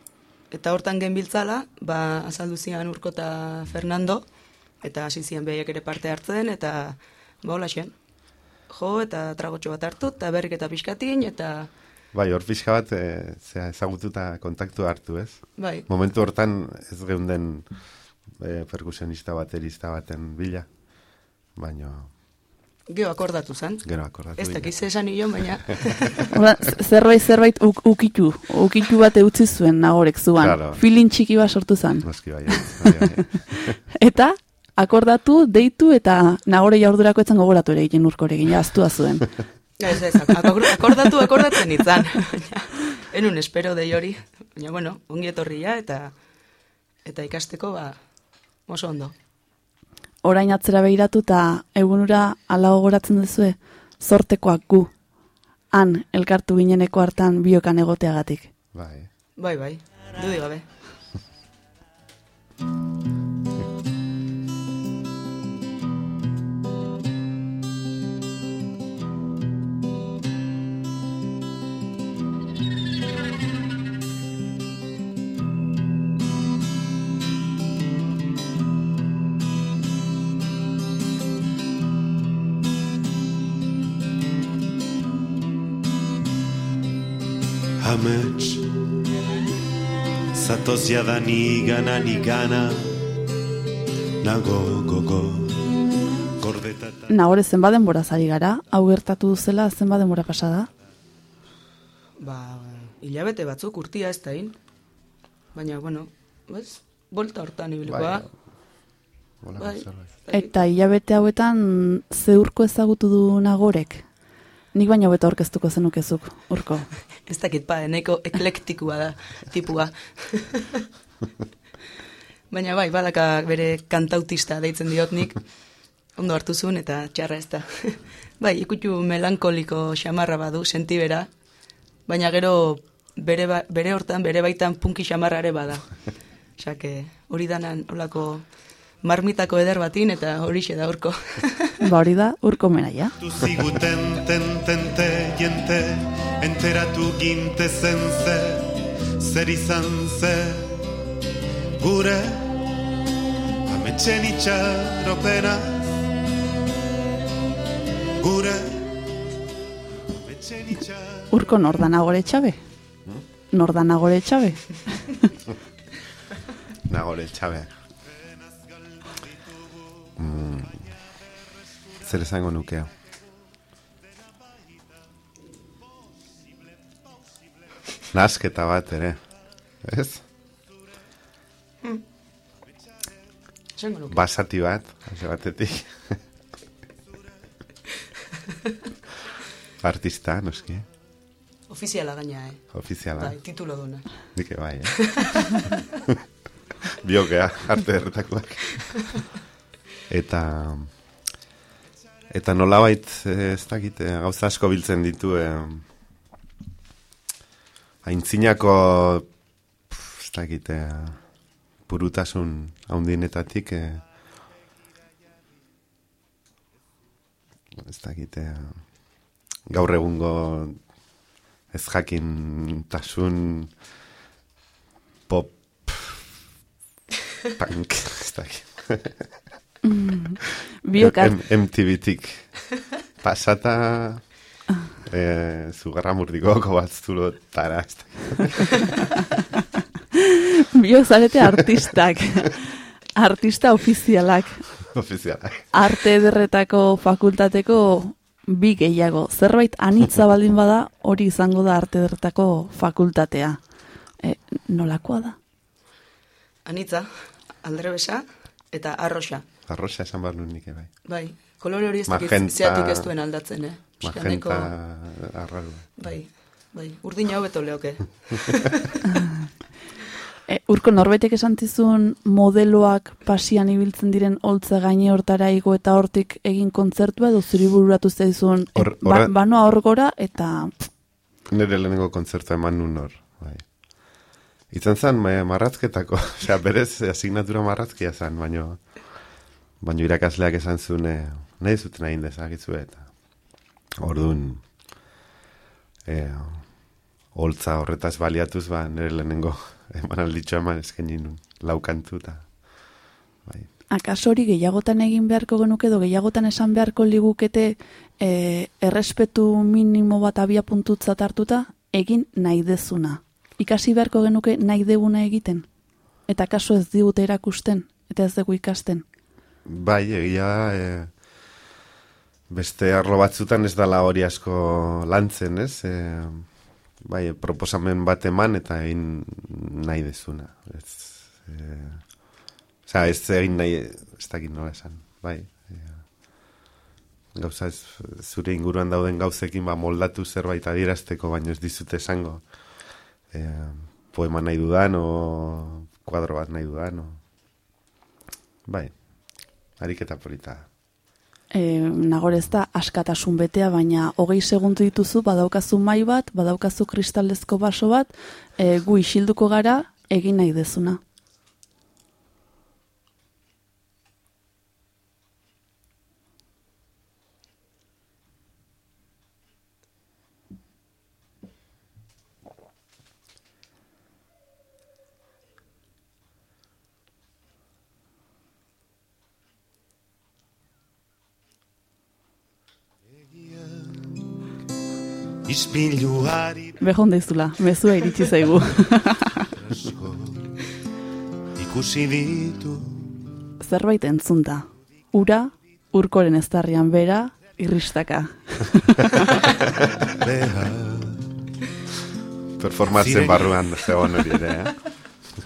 Eta hortan genbiltzala, ba, azaldu zian Urko eta Fernando, eta hasi zian behiak ere parte hartzen, eta ba, hola Jo, eta tragotxo bat hartu, eta berrik eta pixkatin, eta Bai, hor pixka bat, e, zera, ezagututa kontaktu hartu, ez? Bai. Momentu hortan ez geunden e, perkusionista baterista baten bila, baino... Gero akordatu zen. Gero akordatu. Ez dakiz esan ion, baina... Ora, zerbait, zerbait uk, ukitu, ukitu bat utzi zuen nagorek zuan. Claro. Filin txiki bat sortu zen. Noski bai, bai, bai. eta, akordatu, deitu, eta nagore jaurdurako etzen gogoratu ere egin urkorekin, jaztua zuen. Ez, ez, akordatu, akordatzen itzan. Enun espero dei hori. Baina, bueno, ongi etorria eta eta ikasteko, ba, oso ondo. orain atzera behiratu eta egunura ala gogoratzen duzue, zortekoak gu, han elkartu gineneko hartan biokan egoteagatik. Bai. Bai, bai, dudik gabe. Amets Zatoz jada nigana nigana Nago gogo Gordeta Nagore zenba denbora zari gara, hau gertatu duzela zenba denbora pasada? Ba, hilabete batzuk urtia ez da hin. Baina, bueno, bez, bolta hortan ibilikoa. Hola, Bai. Eta hilabete hauetan zeurko ezagutu du nagorek? Nik baina hobeto aurkeztuko zenukezuk, urko. Ez dakit pa, eneko eklektikua da, tipua. Baina bai, badaka bere kantautista deitzen diot nik, ondo hartu zuen eta txarra ez da. bai, ikutu melankoliko xamarra badu, sentibera, baina gero bere, ba, bere hortan, bere baitan punki xamarra ere bada. Osake, hori danan olako marmitako eder batin eta horixe da urko. ba hori da, urko menaia. ziguten tentente jente Enteratu ginte zen ze Zer izan ze Gure Ametxen itxaropena Gure Ametxen itxaropena Urko nor da nagore txabe? Nor da nagore txabe? Nagore txabe. Mm. Zer esango nukea? Nasketa bat ere. Ez? Nuke. Basati bat, hase batetik. Artista, noski. Ofiziala gaina, eh? Ofiziala. Bai, titulo duna. Dike bai, eh? Biokea, arte erretakoak. Eta... Eta nolabait, eh, ez dakit, eh, gauza asko biltzen ditu, eh, aintzinako, ez dakit, eh, purutasun haundinetatik, eh, ez dakit, eh, gaur egungo ez jakin tasun pop punk, ez dakit. Mm, biokar- MTV-tik pasata eh, zugarra murdigoko bat zulo tara. Biok zarete artistak. Artista ofizialak. Ofiziala. Arte ederretako fakultateko bi gehiago. Zerbait anitza baldin bada, hori izango da arte ederretako fakultatea. E, nolakoa da? Anitza, aldrebesa eta arroxa. Arroxa esan behar nuen nik bai. Bai, kolore hori ez dakit zeatik ez duen aldatzen, eh? Magenta arraru. Bai, bai, urdin hau beto leoke. E, urko norbaitek esan zizun modeloak pasian ibiltzen diren holtza gaine hortara igo eta hortik egin kontzertua edo zuri bururatu zaizun e, Hor- ba, horre- banoa hor gora eta Nire lehenengo kontzertua eman nun hor. Bai. Itzen zen, ma, marrazketako, osea, berez asignatura marrazkia zen, baino, baino irakasleak esan zuen, eh, nahi zuten egin dezakizu eta orduan, eh, holtza horretaz baliatuz, ba, nire lehenengo eman alditxo eman eskaini nun, laukantu eta, akaso hori gehiagotan egin beharko genuke edo gehiagotan esan beharko ligukete e, errespetu minimo bat abia puntutzat hartuta egin nahi dezuna. Ikasi beharko genuke nahi deguna egiten. Eta kaso ez digute erakusten, eta ez dugu ikasten. Bai, egia, eh, beste arlo batzutan ez dala hori asko lantzen, ez? E, bai, proposamen bat eman eta egin nahi dezuna. Ez, e, Osea, ez egin nahi, ez dakit nola esan, bai. E, gauza ez, zure inguruan dauden gauzekin ba, moldatu zerbait adierazteko, baino ez dizute esango. E, poema nahi dudan, o kuadro bat nahi dudan, o... Bai, ariketa polita. E, nagore ez da askatasun betea, baina hogei segundu dituzu, badaukazu mai bat, badaukazu kristaldezko baso bat, e, gu isilduko gara, egin nahi dezuna. Ispiluari Behon deizula, mezua iritsi zaigu. ikusi ditu Zerbait entzunta. Ura, urkoren eztarrian bera, irristaka. Performatzen barruan zegoen hori ere, eh?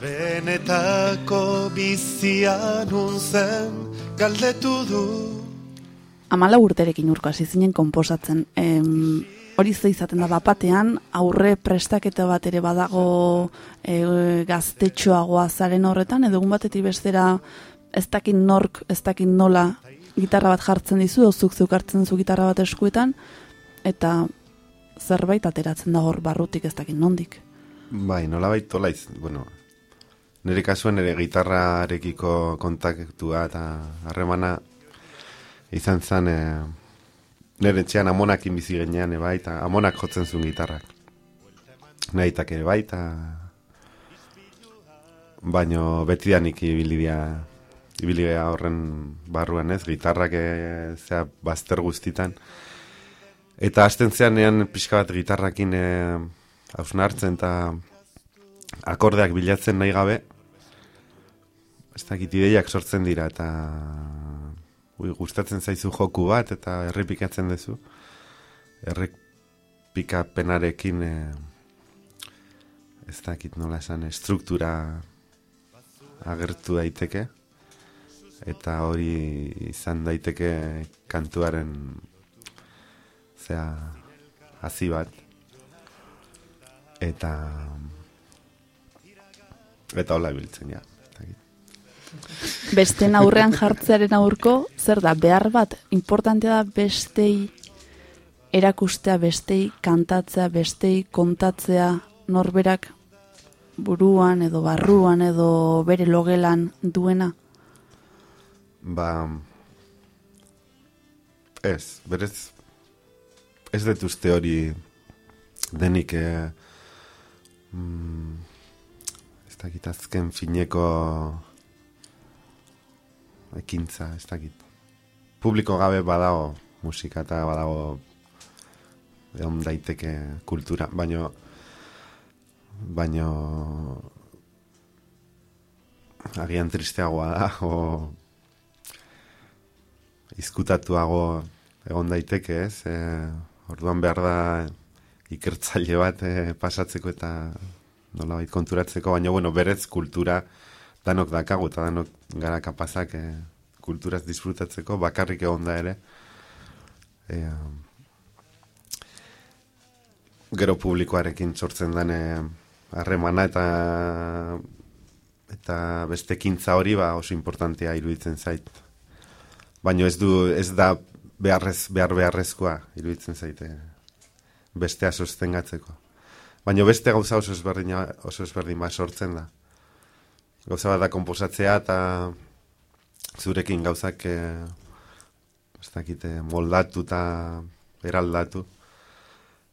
Benetako bizia nun zen galdetu du Amala urterekin urko hasi zinen konposatzen. Em, hori ze izaten da bapatean, aurre prestaketa bat ere badago e, gaztetxoagoa zaren horretan, edo egun batetik bestera ez dakit nork, ez dakit nola gitarra bat jartzen dizu, ozuk zeuk hartzen zu gitarra bat eskuetan, eta zerbait ateratzen da hor barrutik ez dakit nondik. Bai, nola baita iz, bueno, nire kasuen ere gitarrarekiko kontaktua eta harremana izan zen e, nire etxean amonakin bizi genean eba, eta amonak jotzen zuen gitarrak. Nahitak ere bai, eta baino betidanik ibilidia ibilidia horren barruan ez, gitarrak e, zea bazter guztitan. Eta hasten zeanean pixka bat gitarrakin e, hausnartzen eta akordeak bilatzen nahi gabe, ez dakit ideiak sortzen dira, eta gustatzen zaizu joku bat, eta errepikatzen duzu. Errepikapenarekin e, ez dakit nola esan, struktura agertu daiteke, eta hori izan daiteke kantuaren zea hazi bat. Eta eta hola ibiltzen ja Besten aurrean jartzearen aurko, zer da, behar bat, importantea da bestei erakustea, bestei kantatzea, bestei kontatzea norberak buruan edo barruan edo bere logelan duena? Ba, ez, berez, ez dut uste hori denik eh, mm, ez dakit azken fineko ekintza, ez dakit. Publiko gabe badago musika eta badago egon daiteke kultura, baino baino agian tristeagoa da, o izkutatuago egon daiteke, ez? E, orduan behar da ikertzaile bat e, pasatzeko eta nolabait konturatzeko, baina bueno, berez kultura danok dakagu eta danok gara kapazak e, kulturaz disfrutatzeko, bakarrik egon da ere. E, gero publikoarekin sortzen den eh, harremana eta eta beste ekintza hori ba oso importantea iruditzen zait. Baino ez du ez da beharrez behar beharrezkoa iruditzen zaite bestea sostengatzeko. Baino beste gauza oso ezberdina oso ezberdin ba sortzen da. Gauza bat da komposatzea eta zurekin gauzak eh, ez dakite moldatu eta eraldatu.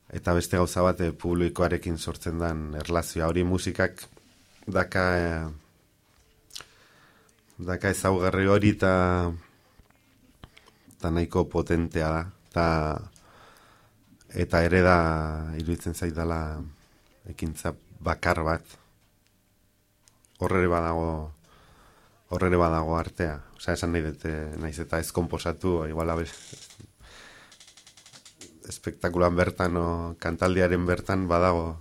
Eta beste gauza bat eh, publikoarekin sortzen den erlazioa. Hori musikak daka eh, daka ezaugarri hori eta eta nahiko potentea da. Eta eta ere da iruditzen zaidala ekintza bakar bat horrere badago horrere badago artea osea esan nahi dute naiz eta ez komposatu igual abez espektakulan bertan o kantaldiaren bertan badago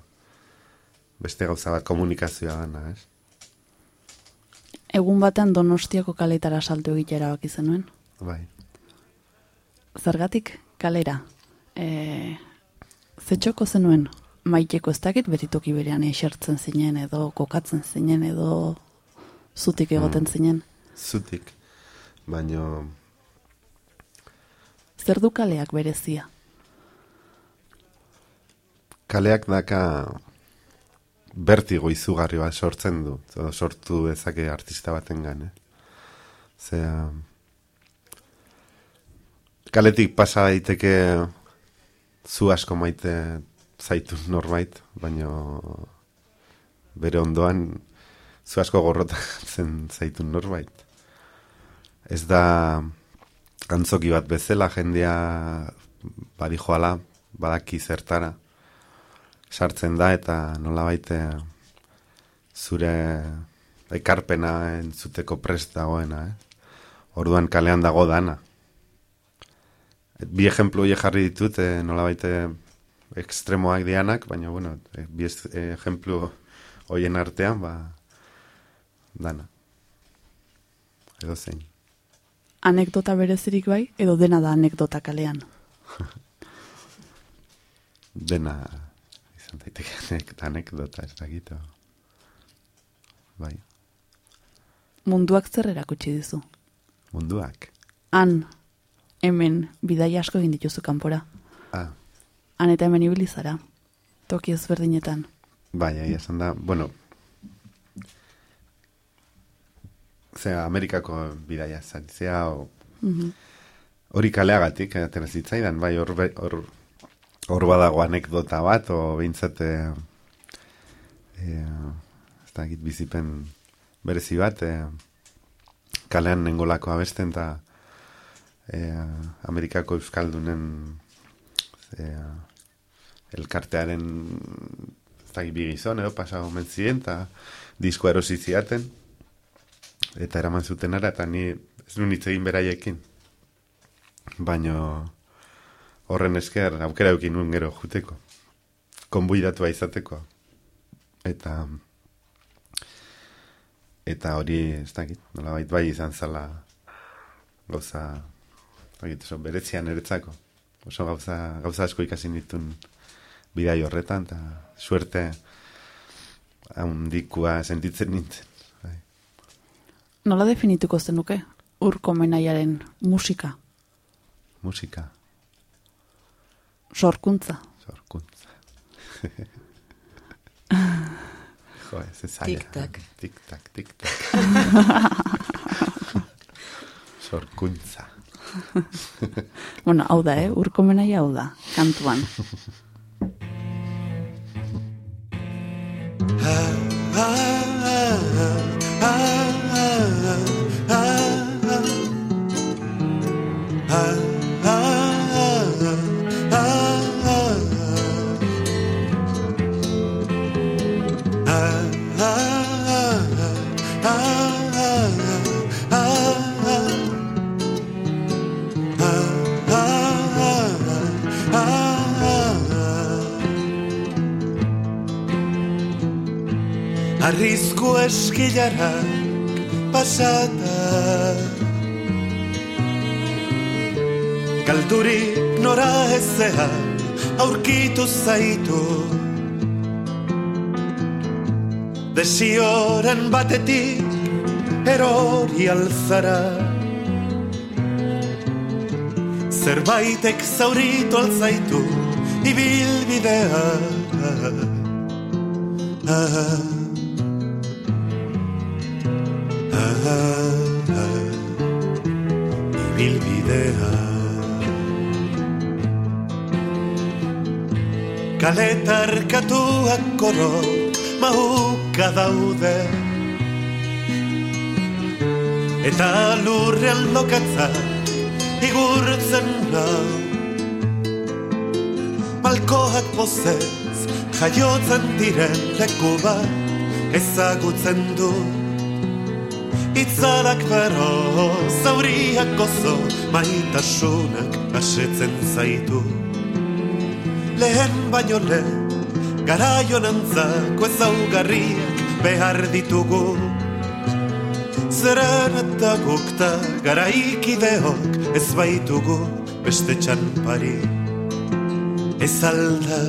beste gauza bat komunikazioa dana, ez? Egun batean donostiako kaletara salto egitea erabaki zenuen. Bai. Zergatik kalera. E, zetxoko zenuen maiteko ez dakit beritoki berean esertzen zinen edo kokatzen zinen edo zutik egoten Mm. zinen. Zutik. baino Zer du kaleak berezia? kaleak daka bertigo izugarri bat sortzen du, sortu dezake artista baten gan, eh? Zea, kaletik pasa daiteke zu asko maite zaitu norbait, baino bere ondoan zu asko gorrotatzen zaitu norbait. Ez da antzoki bat bezala jendea badi joala, badaki zertara, sartzen da eta nolabait eh, zure ekarpena entzuteko prest dagoena, eh? Orduan kalean dago dana. Bi ejemplu horiek jarri ditut, eh, nolabait eh, ekstremoak dianak, baina, bueno, eh, bi eh, ejemplu hoien artean, ba, dana. Edo zein. Anekdota berezirik bai, edo dena da anekdota kalean. Dena izan daiteke anek, anekdota ez dakito. Bai, Munduak zer erakutsi dizu? munduak. Han, hemen, bidai asko egin dituzu kanpora. Ah. Han eta hemen ibili zara. Toki ezberdinetan. Bai, egia esan da, bueno, zea, Amerikako bidaia zan, zea, o- Mhm. hori kaleagatik, eh, atera zitzaidan, bai, hor, hor, hor badago anekdota bat, o behintzat, e, e, ez da, git bizipen berezi bat, e, kalean nengolako abesten, eta e, Amerikako Euskaldunen e, elkartearen ez da, bi gizon, edo pasa omen ziren, eta disko erosi ziaten, eta eraman zuten ara, eta ni ez nuen hitz egin beraiekin. Baino horren esker aukera eukin nuen gero juteko. Konbuidatua izateko. Eta eta hori ez dakit, nolabait bai izan zala ez dakit, oso beretzia niretzako. Oso gauza, gauza asko ikasi nitun bidai horretan, eta suerte handikua sentitzen nintzen. Nola definituko zenuke? Urko menaiaren musika, Musika, sorkuntza. sorkuntza. jo, ez ez. Tik-tak. Tik-tak, tik-tak. sorkuntza. bueno, hau da, eh? Urko menaia hau da, kantuan. eskilara pasata Galduri nora ezea aurkitu zaitu Desioren batetik erori alzara Zerbaitek zauritu alzaitu ibilbidea ah, ah, Kaletarkatuak korok mahuka daude. Eta lurrean lokatza igurtzen nau Malkoak pozez jaiotzen diren leku bat ezagutzen du. Itzarak bero, zauriak gozo, maitasunak asetzen zaitu Lehen baino lehen, garaion antzako ezaugarriak behar ditugu. Zeren eta gukta garaikideok ez baitugu beste txanpari. Ez alda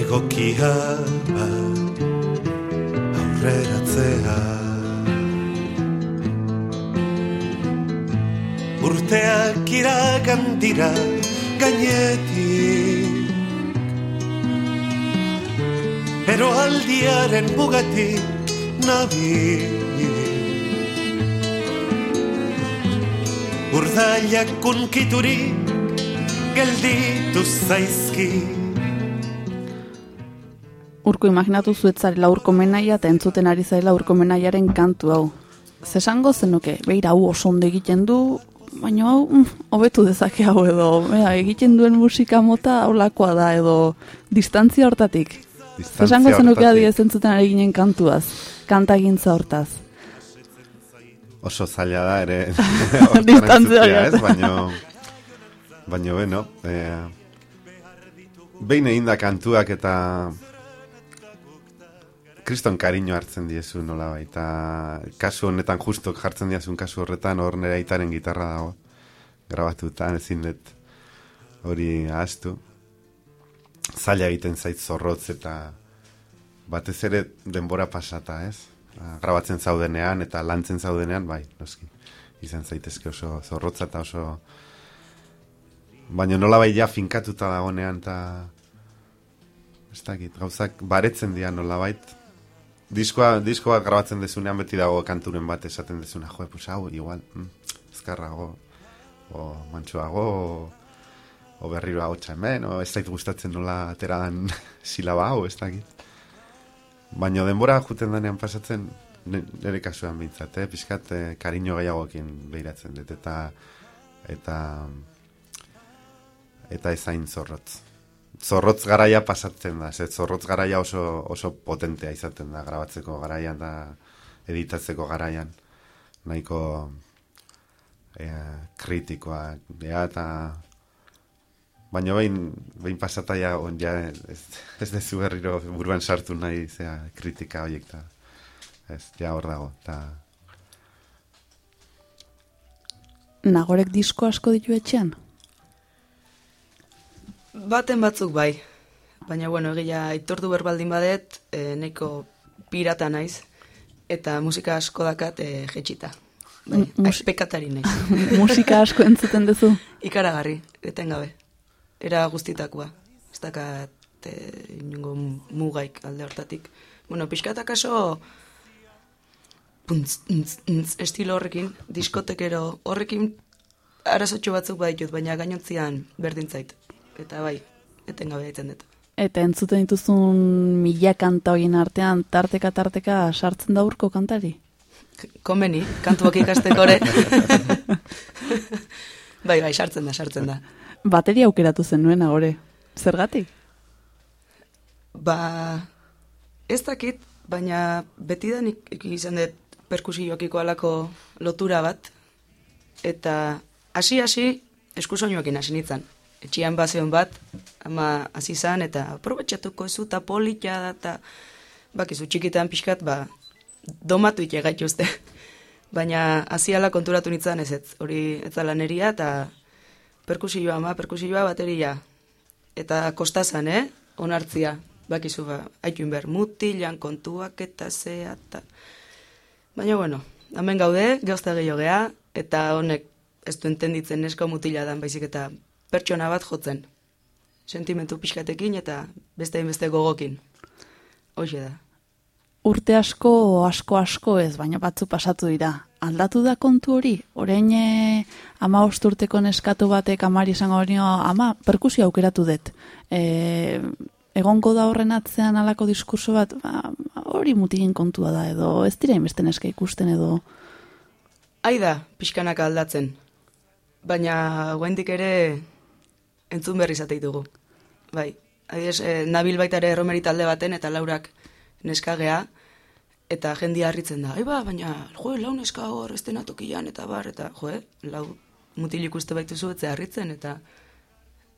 egokia aurreratzea. Urteak iragan dira gainetik Eroaldiaren bugatik nabil Urdailak kunkiturik gelditu zaizki. Urko imaginatu zuetzarela urko menaia eta entzuten ari zaila urko menaiaren kantu hau. Zesango zenuke, beira hau oso ondo egiten du, baina hau, mm, hobetu dezake hau edo, bera, egiten duen musika mota haulakoa da edo distantzia hortatik. Zesango zenuke hortatik. adiez entzuten ari ginen kantuaz, kantagintza hortaz. Oso zaila da ere Distantzia ez? hori. Baino, baino beno, eh, behin egin da kantuak eta kriston kariño hartzen diezu nola eta kasu honetan justok jartzen diazun kasu horretan hor nire aitaren gitarra dago grabatuta ezin dut hori ahaztu zaila egiten zait zorrotz eta batez ere denbora pasata, ez? Ah, Grabatzen zaudenean eta lantzen zaudenean, bai, noski. Izan zaitezke oso zorrotza eta oso... Baina nola bai ja finkatuta dagonean eta... Ez dakit, gauzak baretzen dira nola bait. Diskoa, diskoa grabatzen dezunean beti dago kanturen bat esaten dezuna, jo, pues hau, igual, mm, ezkarrago, o mantxoago, o, o berriro hau hemen, o ez zait gustatzen nola ateradan silaba hau, ez dakit. Baina denbora juten danean pasatzen, nire kasuan bintzat, eh? pixkat eh, kariño gehiagokin behiratzen dut, eta eta eta ezain zorrotz. Zorrotz garaia pasatzen da, ze zorrotz garaia oso, oso potentea izaten da, grabatzeko garaian da, editatzeko garaian, nahiko eh, kritikoa, ja, eta Baina behin, behin pasata ja, on, ja ez, ez dezu berriro buruan sartu nahi zea kritika horiek ta, ez, ja hor dago, eta Nagorek disko asko ditu etxean? Baten batzuk bai. Baina, bueno, egia aitortu berbaldin badet, e, nahiko pirata naiz, eta musika asko dakat e, jetxita. Bai, naiz. Musika asko entzuten duzu? Ikaragarri, etengabe. Era guztitakoa. Ez dakat e, inungo mugaik alde hortatik. Bueno, pixkatak aso puntz, ntz, estilo horrekin, diskotekero horrekin arazotxo batzuk baditut, baina gainontzian berdin zait. Eta bai, etengabe ditzen dut. Eta entzuten dituzun mila kanta horien artean, tarteka tarteka sartzen da urko kantari? Komeni, kantuak ikasteko ere. bai, bai, sartzen da, sartzen da. Bateria aukeratu zenuen agore. Zergatik? Ba, ez dakit, baina betidanik izan dut perkusioakiko alako lotura bat, eta hasi-hasi eskusoinuekin hasi nintzen. Etxian bazeon bat, ama hasi eta aprobetxatuko ez eta polita eta bakizu txikitan pixkat, ba, domatu ite gaituzte. Baina hasiala konturatu nintzen ez ez, hori ez laneria, eta perkusioa ama, perkusioa bateria. Eta kostazan, eh? Onartzia, bakizu ba, haitun behar mutilan kontuak eta zea, eta... Baina, bueno, hemen gaude, gauzta gehiago gea, eta honek ez du entenditzen neska mutila dan, baizik eta pertsona bat jotzen. Sentimentu pixkatekin eta beste beste gogokin. Hoxe da. Urte asko, asko, asko ez, baina batzu pasatu dira. Aldatu da kontu hori? Orain e, ama osturteko neskatu batek amari izango hori, ama, perkusio aukeratu dut. E, egongo da horren atzean alako diskurso bat, ba, hori mutilin kontua da edo, ez dira inbeste neska ikusten edo. Aida, pixkanaka aldatzen. Baina, guendik ere, entzun berri zatei dugu. Bai, adiez, e, nabil baita ere erromeri talde baten, eta laurak neskagea, eta jendia harritzen da. Eba, baina, jo, lau neska hor, ez eta bar, eta, jo, lau mutil ikuste baituzu, etze harritzen, eta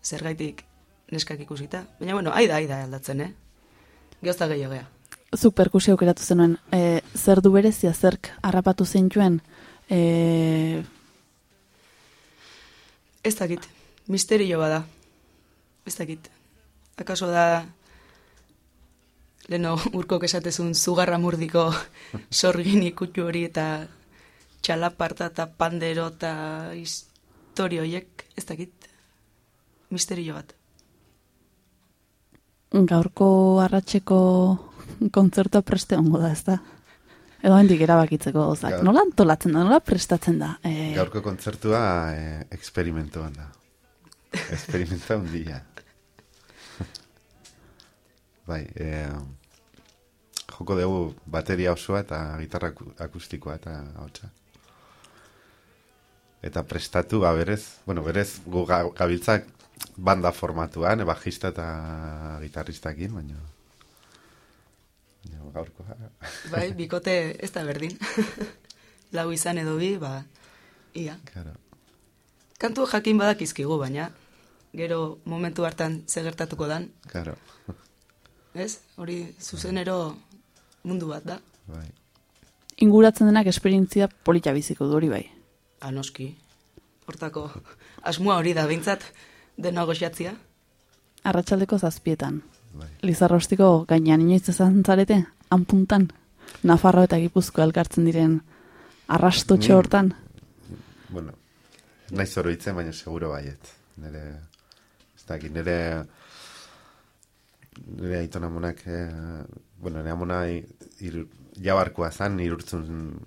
zergaitik neskak ikusita. Baina, bueno, aida, aida aldatzen, eh? Geozta gehiago gea. Zuk perkusio aukeratu zenuen, e, zer du berezia, zerk harrapatu zentuen, e, Ez dakit, misterio bada. Ez dakit. Akaso da, leno urkok esatezun zugarra murdiko sorgin ikutu hori eta txalaparta eta pandero eta iz, tori horiek, ez dakit, misterio bat. Gaurko arratseko kontzertua preste ongo da, ez da? Edo hendik erabakitzeko gozak. Gaur- Nola antolatzen da, nola prestatzen da? E, Gaurko kontzertua eh, eksperimentoan da. Eksperimenta handia. bai, eh, joko dugu bateria osoa eta gitarra aku- akustikoa eta hautsa. Eta prestatu, ba, berez, bueno, berez, gu ga- gabiltzak banda formatuan, bajista eta gitarristakin, baina... baina gaurko... Bai, bikote ez da berdin. Lau izan edo bi, ba, ia. Claro. Kantu jakin badakizkigu, baina gero momentu hartan ze gertatuko dan, Claro. ez? Hori zuzenero mundu bat da. Bai. inguratzen denak esperientzia polita biziko du hori bai. Anoski. Hortako asmoa hori da behintzat dena goxatzia. Arratsaldeko zazpietan. Bai. Lizarrostiko gainean inoiz ezan zarete, hanpuntan, Nafarro eta Gipuzko elkartzen diren arrastotxe Ni- hortan. Bueno, naiz oroitzen, baina seguro baiet. Nere, ez dakit, nere, nere aitona monak, eh, bueno, nere amona ir, jabarkoa zan, irurtzun,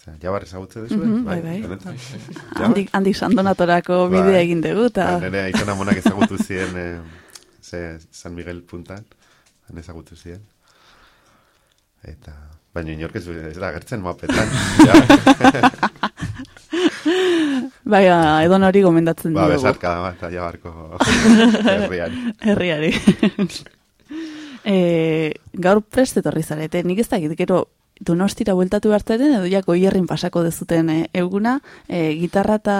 Osea, jabar ezagutze duzu, Mhm, bai, bai. benetan? Handik, handik sandonatorako bidea Bai. egin dugu, eta... Ba, nere aitona monak ezagutu ziren, eh, ze, San Miguel puntan, han ezagutu ziren. Eta, baina inork ez da gertzen mapetan. ja. Bai, ba, edon hori gomendatzen Ba, diogu. besarka da, eta jabarko herriari. Herriari. e, gaur prest etorri zarete, nik ez dakit, gero donostira bueltatu behartzaren, edo jako hierrin pasako dezuten e, eguna, e, gitarra eta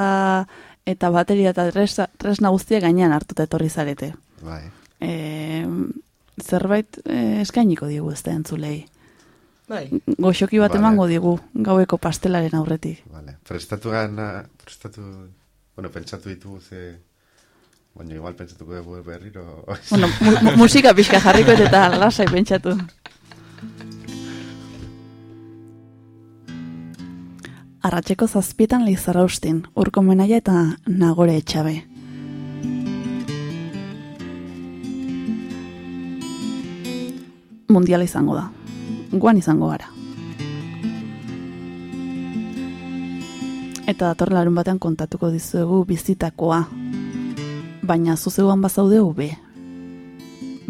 eta bateria eta tresna, tresna guztia gainean hartuta etorri zarete. Bai. E, zerbait e, eskainiko diegu ez da entzulei. Bai. Goxoki bat Vale. emango digu gaueko pastelaren aurretik. Vale. Prestatu gana, prestatu, bueno, pentsatu ditugu ze, baina igual pentsatuko dugu berriro. Bueno, mu mu- musika pixka jarriko eta lasai pentsatu. Arratxeko zazpietan lizarra ustin, urko menaia eta nagore etxabe. Mundiala izango da. Guan izango gara. Eta datorren larun batean kontatuko dizuegu bizitakoa. Baina zuzeguan bazaude be.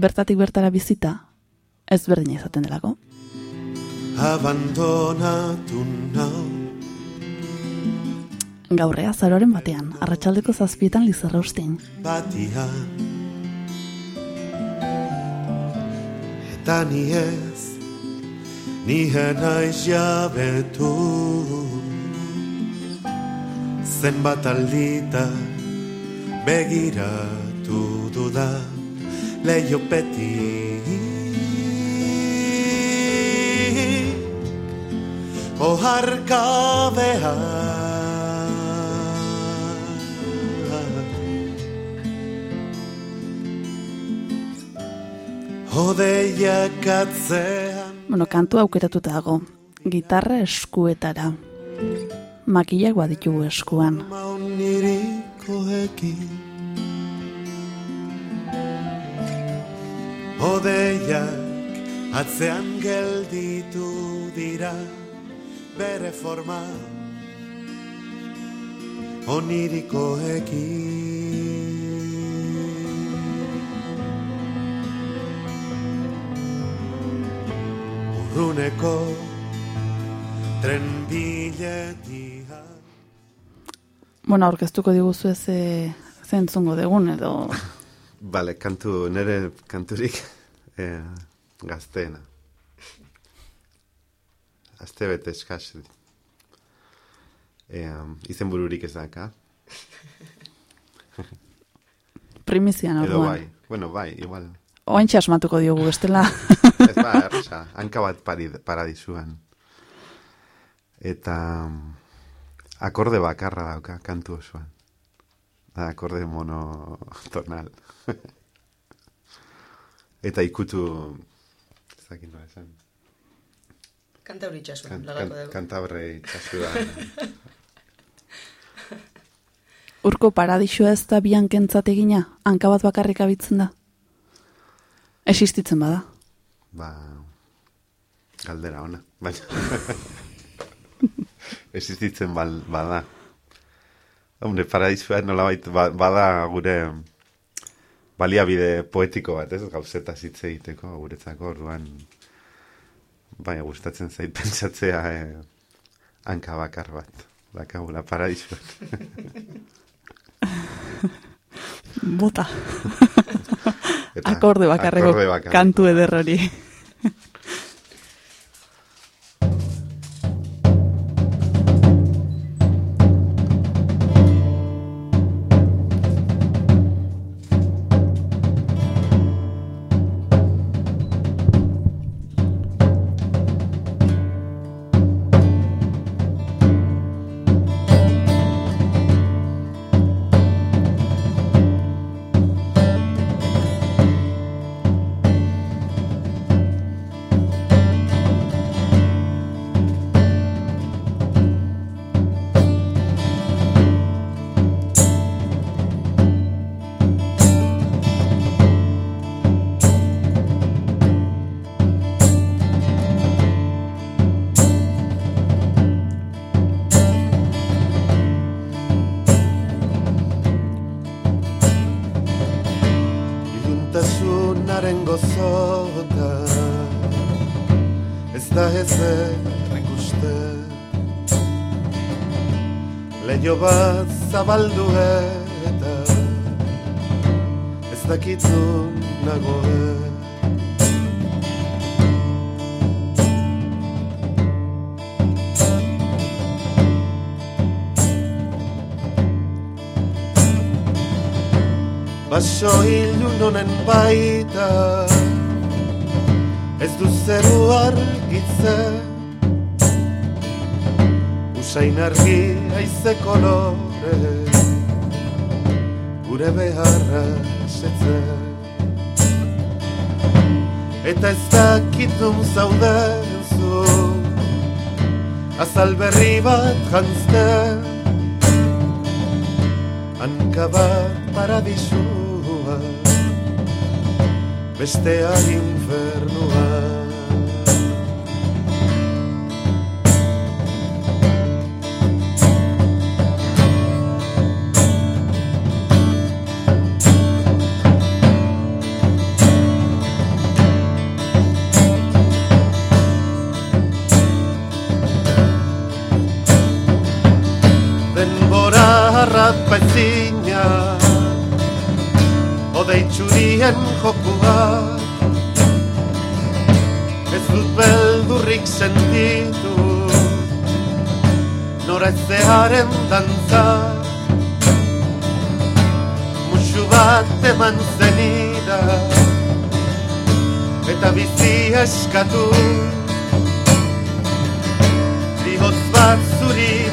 Bertatik bertara bizita, ez berdina izaten delako. Abandonatu nau Gaurrea zaroaren batean, arratsaldeko zazpietan lizarra ustein. batia Eta ni Nije naiz jabetu. Zenbat aldita Begiratu duda Leiopetik Oharkabea Hodeiak atzean Bueno, kantu aukeratuta dago. Gitarra eskuetara. Makillak baditugu eskuan. Hodeiak atzean gelditu dira Bere forma onirikoekin Urruneko tren biletia Bueno, aurkeztuko diguzu ez e, zentzungo degun edo... Bale, kantu, nere kanturik eh, gazteena. Azte bete eskaz. Eh, izen bururik ez daka. Primizian Edo orduan. bai, bueno, bai, igual. Oaintxe asmatuko diogu, bestela. Ez ba, erresa, hanka bat paradizuan. Eta mm, akorde bakarra dauka kantu osoan. Da, akorde monotonal. Eta ikutu, ez dakit nola esan, Kanta hori itxasuan, kan, lagako kan, dugu. kantabre itxasuan. Urko paradisua ez da bian kentzat egina, hanka bat bakarrik abitzen da. Existitzen bada. Ba, galdera ona, baina existitzen bal, bada. Hombre, paradisua nolabait ba- bada gure baliabide poetiko bat, ez? Gauzeta hitz egiteko guretzako orduan baina gustatzen zait pentsatzea eh, hanka bakar bat. Dakagula paradisua. Bota. Eta Akorde bakarreko akorde bakarreko. kantu eder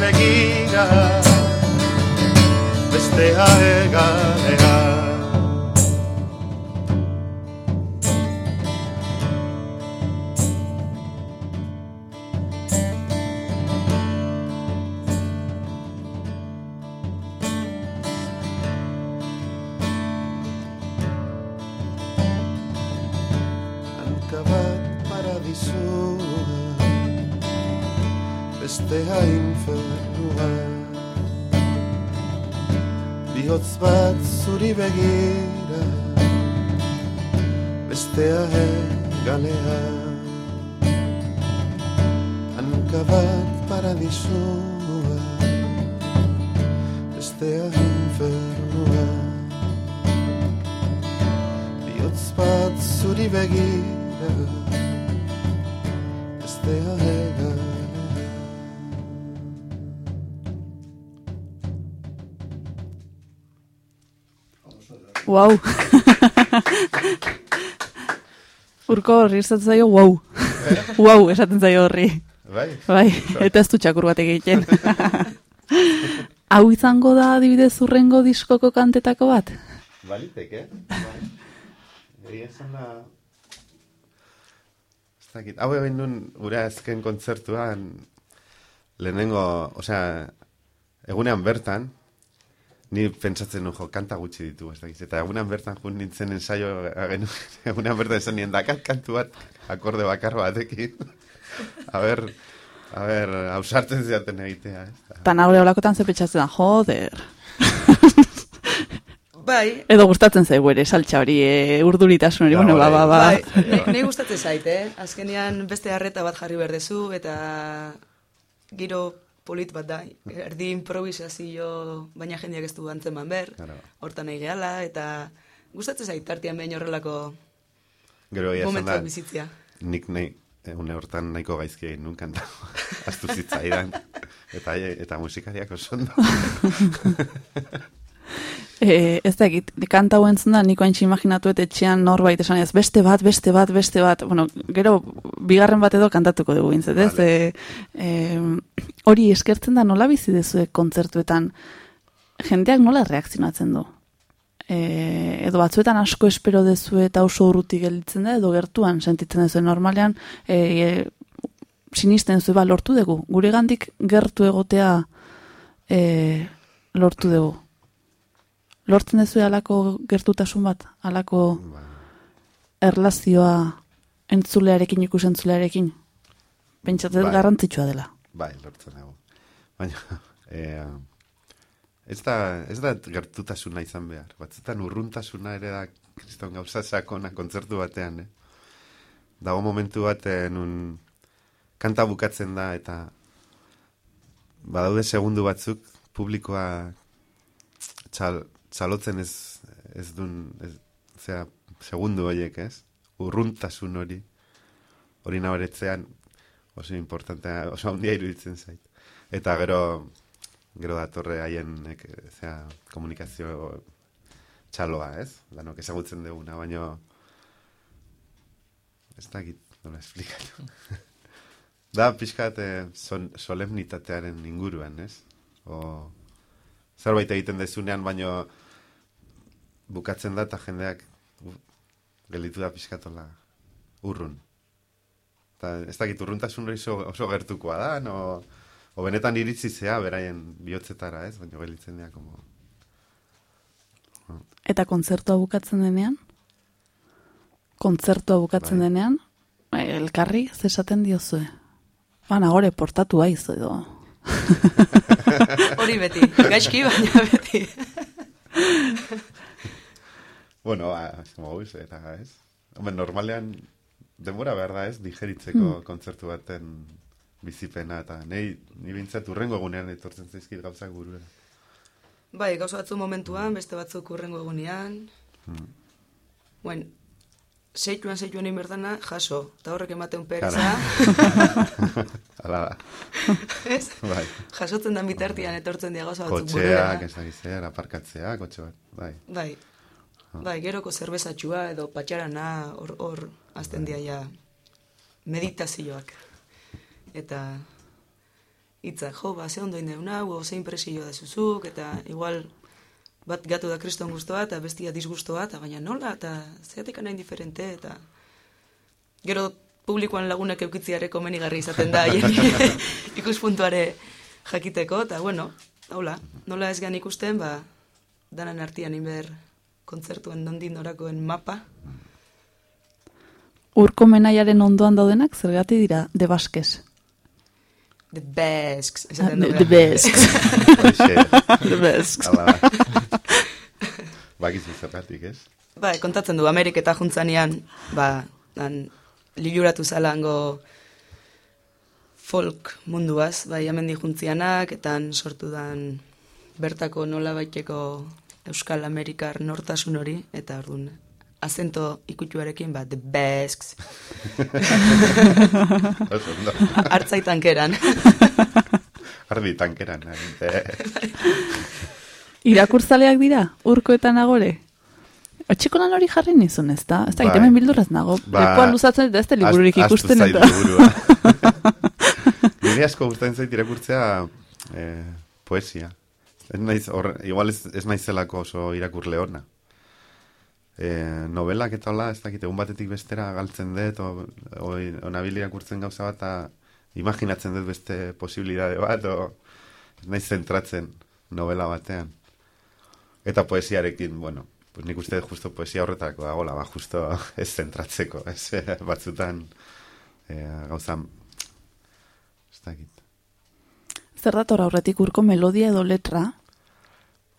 begira Bestea egalea zuri begira Bestea galea Hanka bat paradisua Bestea infernua. Bihotz bat zuri begira Wow. Urko horri esaten zaio wow. wow, esaten zaio horri. Bai? Bai, eta ez du txakur bat egiten. Hau izango da adibidez urrengo diskoko kantetako bat? Baliteke, bai. Egia esan da... Ez dakit, hau egin nun gure azken kontzertuan lehenengo, osea, egunean bertan, Ni pentsatzen nu, jo, kanta gutxi ditu, ez dakiz. Eta egunan bertan jun nintzen ensaio, agen, egunan bertan esan nien, dakat kantu bat, akorde bakar batekin. a ber, a ber, hausartzen ziaten egitea, ez? Eta nagore olakotan zepetxatzen da, joder. Bai, Edo gustatzen zaigu ere, saltxa hori, e, urduritasun hori, Ja, bueno, ba, ba, ba. Bai, nei gustatzen zait, eh? Azkenean beste harreta bat jarri berdezu eta giro polit bat da. Erdi improvisazio, baina jendeak ez du antzeman ber. Hortan nahi gehala eta gustatzen zait tartean behin horrelako Gero momentuak da, bizitzea. nik nahi, une hortan nahiko gaizki egin nun kanta. Aztu zitzaidan. Eta, eta musikariak oso ondo. E, ez da egit, kanta hau entzun da, niko haintxe imaginatu eta etxean norbait esan ez, beste bat, beste bat, beste bat, bueno, gero, bigarren bat edo kantatuko dugu intzet, ez? E, e, hori eskertzen da nola bizi dezue kontzertuetan, jendeak nola reakzionatzen du? E, edo batzuetan asko espero dezu eta oso urruti gelditzen da, edo gertuan sentitzen dezu normalean, e, e, sinisten zu, ba, lortu dugu, gure gandik gertu egotea e, lortu dugu. Lortzen dezu alako gertutasun bat, alako erlazioa entzulearekin, ikus entzulearekin. Pentsatzen Bai. garrantzitsua dela. Bai, lortzen dago. Baina, e, ez da, ez da gertutasuna izan behar. Batzutan urruntasuna ere da kriston gauza sakona kontzertu batean, eh? Dago momentu bat eh, nun kanta bukatzen da eta badaude segundu batzuk publikoa txal, txalotzen ez, ez dun, ez, zera, segundu horiek, ez? Urruntasun hori, hori nabaretzean oso importantea, oso handia iruditzen zait. Eta gero, gero datorre haien, ek, zera, komunikazio txaloa, ez? Lanok ezagutzen duguna, baino ez dakit nola esplikatu. da, pixkat, eh, son, solemnitatearen inguruan, ez? O, zerbait egiten dezunean, baino bukatzen da eta jendeak gelitu da pixkatola urrun. Eta ez dakit urruntasun hori oso, oso gertukoa da, no, o benetan iritzi zea beraien bihotzetara, ez? Baina gelitzen dira, como... Eta kontzertua bukatzen denean? Kontzertua bukatzen denean? bai, Elkarri, zesaten diozue? Ba, nagore, portatu aiz, edo... Hori beti, gaizki baina beti. bueno, ba, moduz, eta ez? Hombre, normalean denbora behar da ez, digeritzeko Hmm. kontzertu baten bizipena, eta nahi, ni bintzat urrengo egunean etortzen zaizkit gauzak burura. Bai, gauza batzu momentuan, beste batzuk urrengo egunean. Hmm. Bueno, seituan seituan egin berdana, jaso. Eta horrek ematen pereza. Hala da. Ez? Bai. Jasotzen da bitartian etortzen dira gauza batzuk Kotxeak, ez da zer, aparkatzea, kotxe bat, bai. Bai. Bai, geroko zerbezatxua edo patxarana hor hor azten dira ja meditazioak. Eta hitzak, jo, ba, ze ondo indeuna, hau, ze impresio da zuzuk, eta igual bat gatu da kriston guztoa, eta bestia disgustoa, eta baina nola, eta zeatik nahi diferente, eta gero publikoan lagunak eukitziare komenigarri izaten da, haien ikuspuntuare jakiteko, eta bueno, hola, nola ez gan ikusten, ba, danan artian inber kontzertuen nondin norakoen mapa, Urko menaiaren ondoan daudenak, zergati dira, de Baskes. The Basques. Ah, esaten the- dugu. the Basques. The Basques. Bakizu zergatik, ez? Bai, kontatzen du, Ameriketa juntzanean, ba, han, liluratu zalango folk munduaz, bai, hemen juntzianak, eta sortu dan bertako nola baiteko Euskal Amerikar nortasun hori, eta orduan, azento ikutuarekin, ba, the ondo. Hartzai tankeran. Ardi tankeran. eh. Irakurzaleak dira, urko eta nagore? Otxiko lan hori jarri nizun, ez da? Ez da, Bai. hemen bildurraz nago. Ba, Lepoa luzatzen eta ez da libururik ikusten eta. Nire asko gustatzen zait irakurtzea eh, poesia. Ez naiz, hor, igual ez, ez naizelako oso irakurle ona. Eh, novelak eta hola, ez dakit, egun batetik bestera galtzen dut, o, o, o nabil irakurtzen gauza bat, eta imaginatzen dut beste posibilidade bat, o naiz zentratzen novela batean. Eta poesiarekin, bueno, pues nik uste justo poesia horretako dagoela, ba, justo ez zentratzeko, ez eh, batzutan eh, gauza, ez dakit. Zer dator aurretik urko melodia edo letra?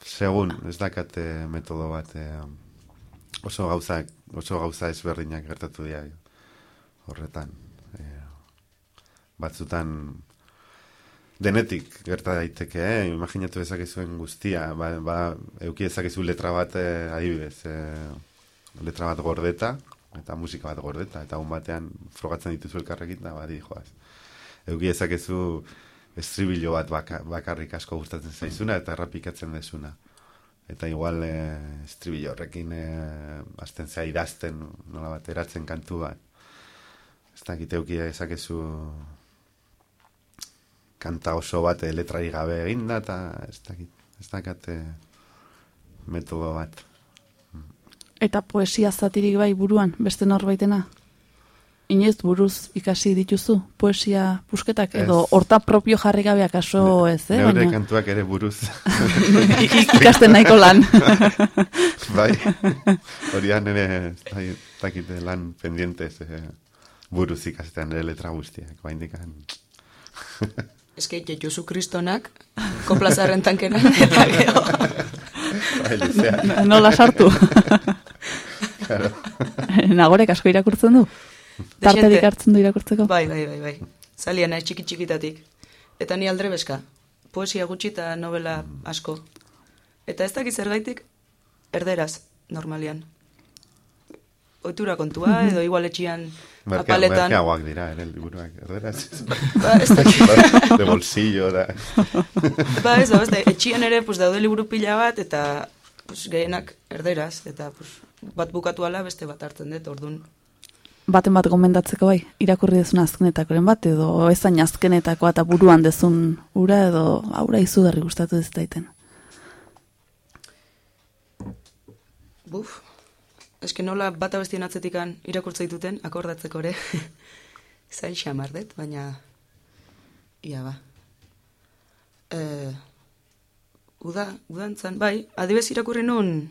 Segun, ez dakate metodo bat, eh, oso gauza, oso gauza ezberdinak gertatu dira horretan. Eh, batzutan denetik gerta daiteke, eh? imaginatu dezakezuen guztia, ba, ba, euki dezakezu letra bat eh, adibidez, eh, letra bat gordeta, eta musika bat gordeta, eta un batean frogatzen dituzu elkarrekin, da badi joaz. Euki dezakezu estribillo bat baka, bakarrik asko gustatzen zaizuna, eta errapikatzen dezuna. Eta igual eh, estribillo horrekin eh, azten zea idazten, nola bat, eratzen kantu bat. Ez dakit euki dezakezu kanta oso bat eh, letrari gabe eginda, eta ez dakit, ez dakat eh, metodo bat. Eta poesia zatirik bai buruan, beste norbaitena? Inoiz buruz ikasi dituzu poesia pusketak edo Ez. horta propio jarri gabe akaso ez, eh? Neure Baina- kantuak ere buruz. Ikasten nahiko lan. bai, horian ere, ez dakit lan pendientes eh, buruz ikastean ere letra guztiak, ba indikan. Eske Jesu Kristonak, koplazarren tankena, eta gero. Bai. Nola sartu? Claro. Nagorek asko irakurtzen du? Tarterik hartzen du irakurtzeko? Bai, bai, bai, bai. Zalian nahi txiki txikitatik. Eta ni aldrebeska. Poesia gutxi eta novela asko. Eta ez dakit zergaitik, erderaz, normalian. Oitura kontua, edo igual etxian Merke, apaletan. merkeagoak dira, ere, liburuak, erderaz. Ba, ez dakit. De bolsillo, da. ba, ez da, ez da, etxian ere, pues, daude liburu pila bat, eta pues, gehienak erderaz, eta pues, bat bukatu ala beste bat hartzen dut, ordun Baten bat gomendatzeko bai, irakurri dezun azkenetakoren bat, edo ezain azkenetakoa eta buruan dezun ura, edo aura izugarri gustatu ez daiten. Buf, eske nola bata bestien atzetikan irakurtza dituten, akordatzeko ere. Zain xamar dut, baina... Ia ba. E, uda, udantzan, bai, adibez irakurri nun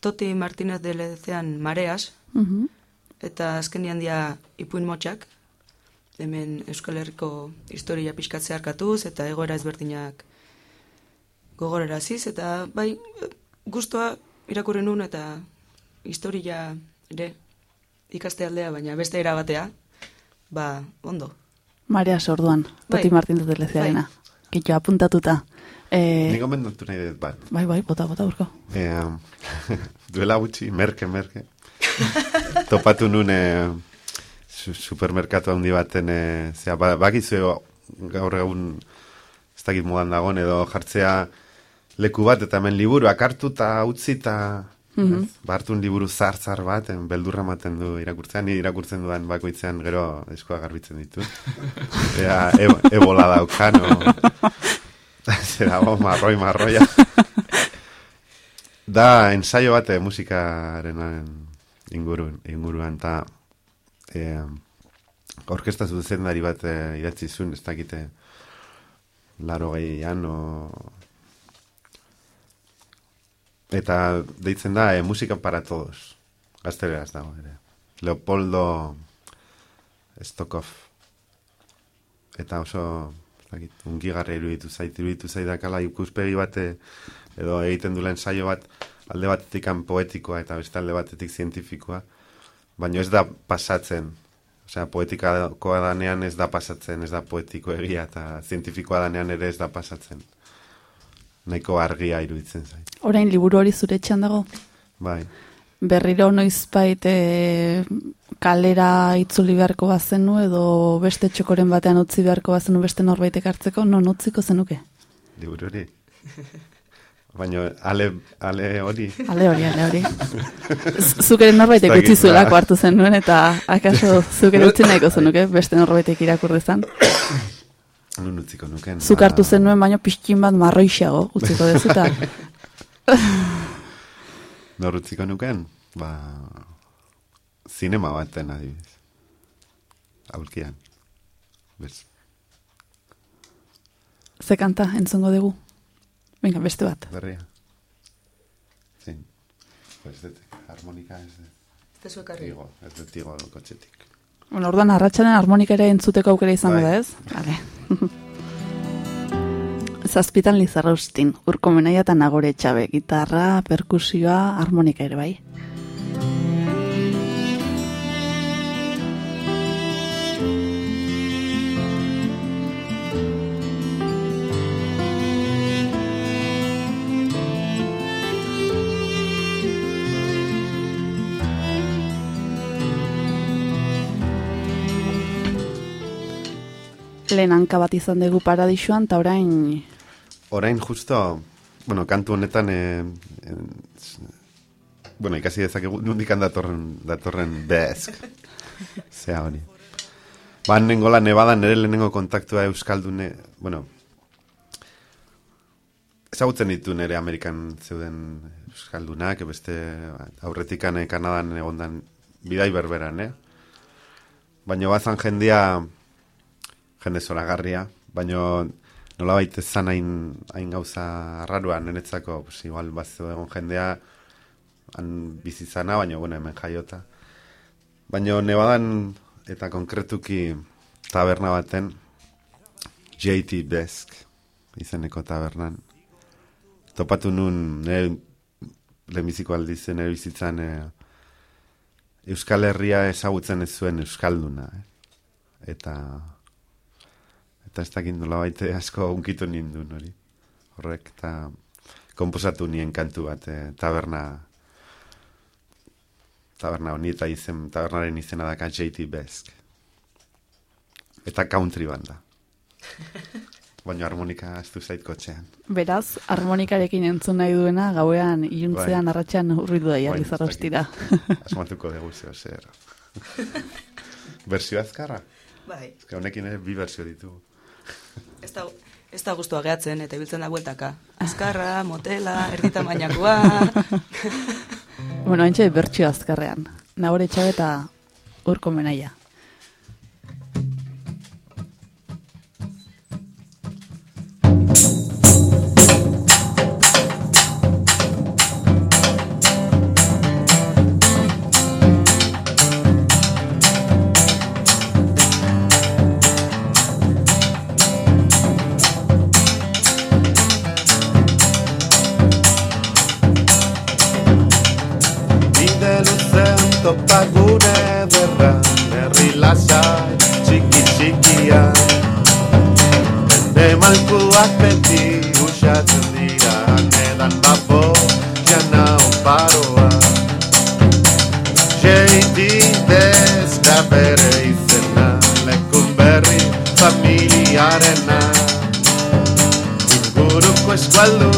Toti Martínez de Ledezean Mareas, Mhm. Eta azkenian dia ipuin motxak, hemen Euskal Herriko historia pixkat zeharkatuz, eta egoera ezberdinak gogoraraziz, eta bai, gustoa irakurri nun, eta historia ere ikaste aldea, baina beste era batea, ba, ondo. Maria Sorduan, Bai. Toti Martin dut lezearena. Kitxo, apuntatuta. E, Nik gomendatu nahi dut bat. bai, bai, bota, bota, urko. Eh, duela gutxi, merke, merke. Topatu nun eh, su, supermerkatu handi baten, eh, zera, ba, bakizu gaur egun ez dakit modan dagoen edo jartzea leku bat eta hemen liburuak hartu eta utzi eta hartu un liburu zar-zar bat, en, beldurra ematen du irakurtzean, ni irakurtzen dudan bakoitzean gero eskoa garbitzen ditu. Ea, e, ebola daukan, o... Zera, bo, marroi, marroia. da, ensaio bat eh, musikaren inguruan, inguruan, eta eh, orkesta zuzendari bat eh, idatzi zuen, ez dakite, laro gehian, o... Eta deitzen da, eh, musika para todos. Gazteleraz dago, ere. Leopoldo Stokov. Eta oso, dakit, ungigarra iruditu zait, iruditu zaidakala ikuspegi bate, edo egiten dula ensaio bat, alde batetik poetikoa eta beste alde batetik zientifikoa, baina ez da pasatzen. Osea, poetikakoa danean ez da pasatzen, ez da poetiko egia, eta zientifikoa danean ere ez da pasatzen. Nahiko argia iruditzen zait. Orain liburu hori zure etxean dago? Bai. Berriro noizbait e, kalera itzuli beharko bazenu edo beste txokoren batean utzi beharko bazenu beste norbaitek hartzeko, non utziko zenuke? Liburu hori. Baina ale, ale hori. Ale hori, ale hori. Zuk ere norbaitek utzi zuelako hartu zenuen eta akaso zuk ere utzi nahiko zenuke, beste norbaitek irakur dezan. Nun utziko nuken. Zuk hartu zenuen baino pixkin bat marroixago utziko dezuta. Nor utziko nuken? Ba, zinema baten adibidez. Aulkian. Bez. Ze kanta entzongo dugu? Venga, beste bat. Berria. Ez dut, harmonika ez dut. Ez dut ekarri. Igo, ez dut igo kotxetik. Bueno, orduan arratsaldean harmonika ere entzuteko aukera izango Bai. da, ez? Vale. Zazpitan Lizarraustin, urko menaia eta nagore etxabe, gitarra, perkusioa, harmonika ere bai. Lehen hanka bat izan dugu paradisuan, eta orain Orain justo, bueno, kantu honetan, e, bueno, ikasi dezakegu, nundikan datorren, datorren besk. Zea hori. Ba, nengola, nebadan nire lehenengo kontaktua Euskaldune, bueno, ezagutzen ditu nire Amerikan zeuden Euskaldunak, beste aurretikan eh, Kanadan egondan bidai berberan, eh? Baina bazan jendia, jende zoragarria, baina nolabait ezan hain, hain gauza arraruan, nenetzako, pues, igual bazo egon jendea, han bizizana, baina, bueno, hemen jaiota. Baina nebadan, eta konkretuki taberna baten, JT Besk, izeneko tabernan, topatu nun, nire lehenbiziko aldizen, nire bizitzan, eh, Euskal Herria ezagutzen ez zuen Euskalduna, eh? eta eta ez dakit nola baite asko unkitu nindun hori. Horrek, eta komposatu nien kantu bat, eh, taberna taberna honi eta izen, tabernaren izena daka JT Besk. Eta country banda. Baina harmonika ez du zait kotxean. Beraz, harmonikarekin entzun nahi duena, gauean, iluntzean, Bai. arratxean urridu daia, Bai, ez Lizarraustira. Asmatuko dugu zeo zer. Berzio azkarra? Bai. Ez que honekin ere bi berzio ditugu. Ez da, ez da guztua gehatzen, eta ibiltzen da bueltaka. Azkarra, motela, erdita mainakoa. bueno, haintxe bertxio azkarrean. Nagore etxabe eta urko menaia. Inguruko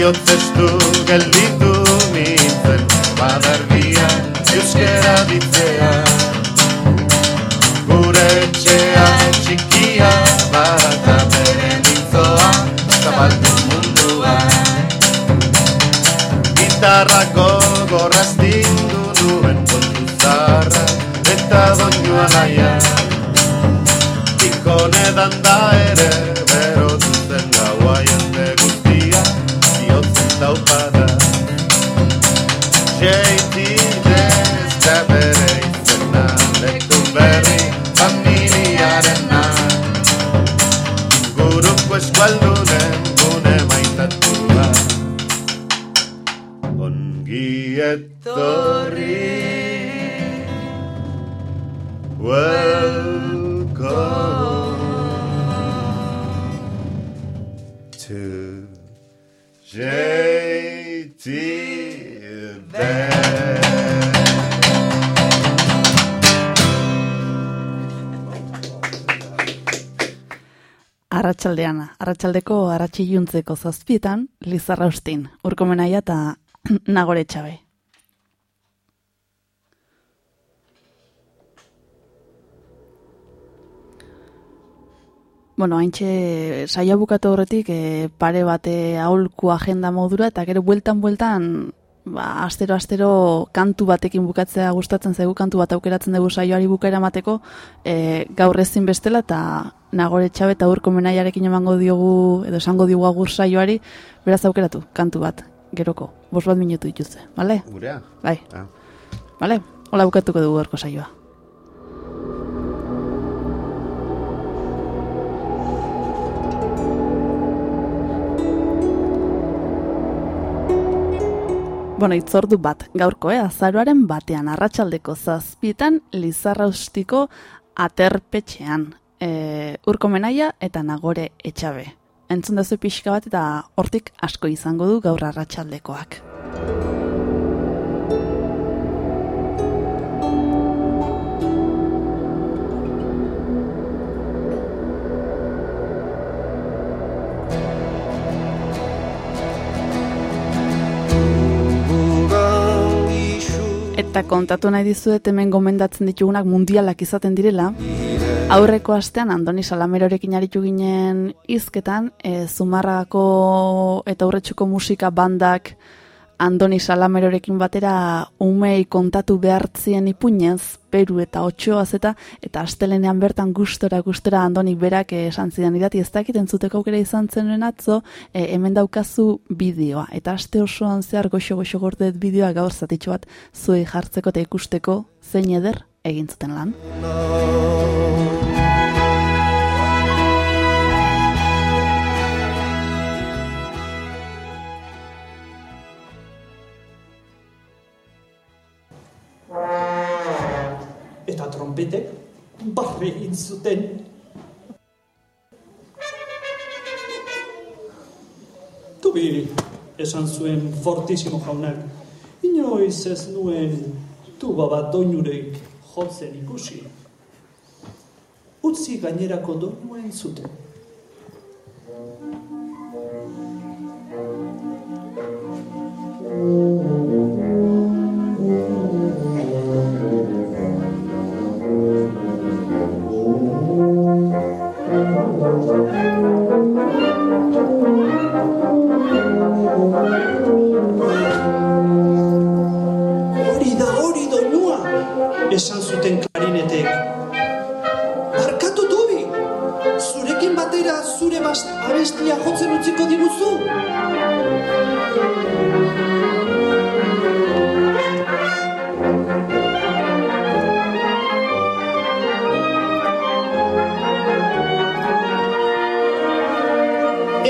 Biotzestu gelditu nintzen Badargia euskera ditzea. Gure etxea txikia Bata bere mintzoa Zabaldu mundua. Gitarrako gorraztindu nuen kontu zarra Eta doinua naia. Ikonedan da ere etorri Welcome to JT Band. Arratxaldean, arratsaldeko arratxiluntzeko zazpietan, Lizarra Austin, urko menaia eta nagore txabe. Bueno, haintxe saia bukatu horretik e, pare bate aholku agenda modura eta gero bueltan bueltan ba, astero astero kantu batekin bukatzea gustatzen zaigu kantu bat aukeratzen dugu saioari bukaera emateko e, gaur ezin bestela eta nagore txabe eta urko menaiarekin emango diogu edo esango diogu agur saioari beraz aukeratu kantu bat geroko bost bat minutu dituzte, bale? Gurea? Bai, Ah. bale? Hola bukatuko dugu gaurko saioa. Bueno, itzordu bat, gaurko, eh, azaroaren batean, arratsaldeko zazpietan, Lizarraustiko aterpetxean, e, urko menaia eta nagore etxabe. Entzun dezu pixka bat eta hortik asko izango du gaur arratsaldekoak. Eta kontatu nahi dizuet hemen gomendatzen ditugunak mundialak izaten direla. Aurreko astean Andoni Salamerorekin aritu ginen hizketan, e, Zumarrako eta aurretsuko musika bandak Andoni Salamerorekin batera umei kontatu behartzien ipuñez, Peru eta Otxoaz eta eta astelenean bertan gustora gustora Andoni berak eh, esan zidan idati ez dakit entzuteko aukera izan zenuen atzo, e, hemen daukazu bideoa eta aste osoan zehar goxo goxo gordet bideoa gaur zatitxo bat zuei jartzeko eta ikusteko zein eder egin zuten lan. Egin zuten. Tubi, esan zuen fortissimo jaunak, inoiz ez nuen tuba bat doinurek jotzen ikusi. Utzi gainerako doinuen zuten. Hori abestia jotzen utziko diguzu.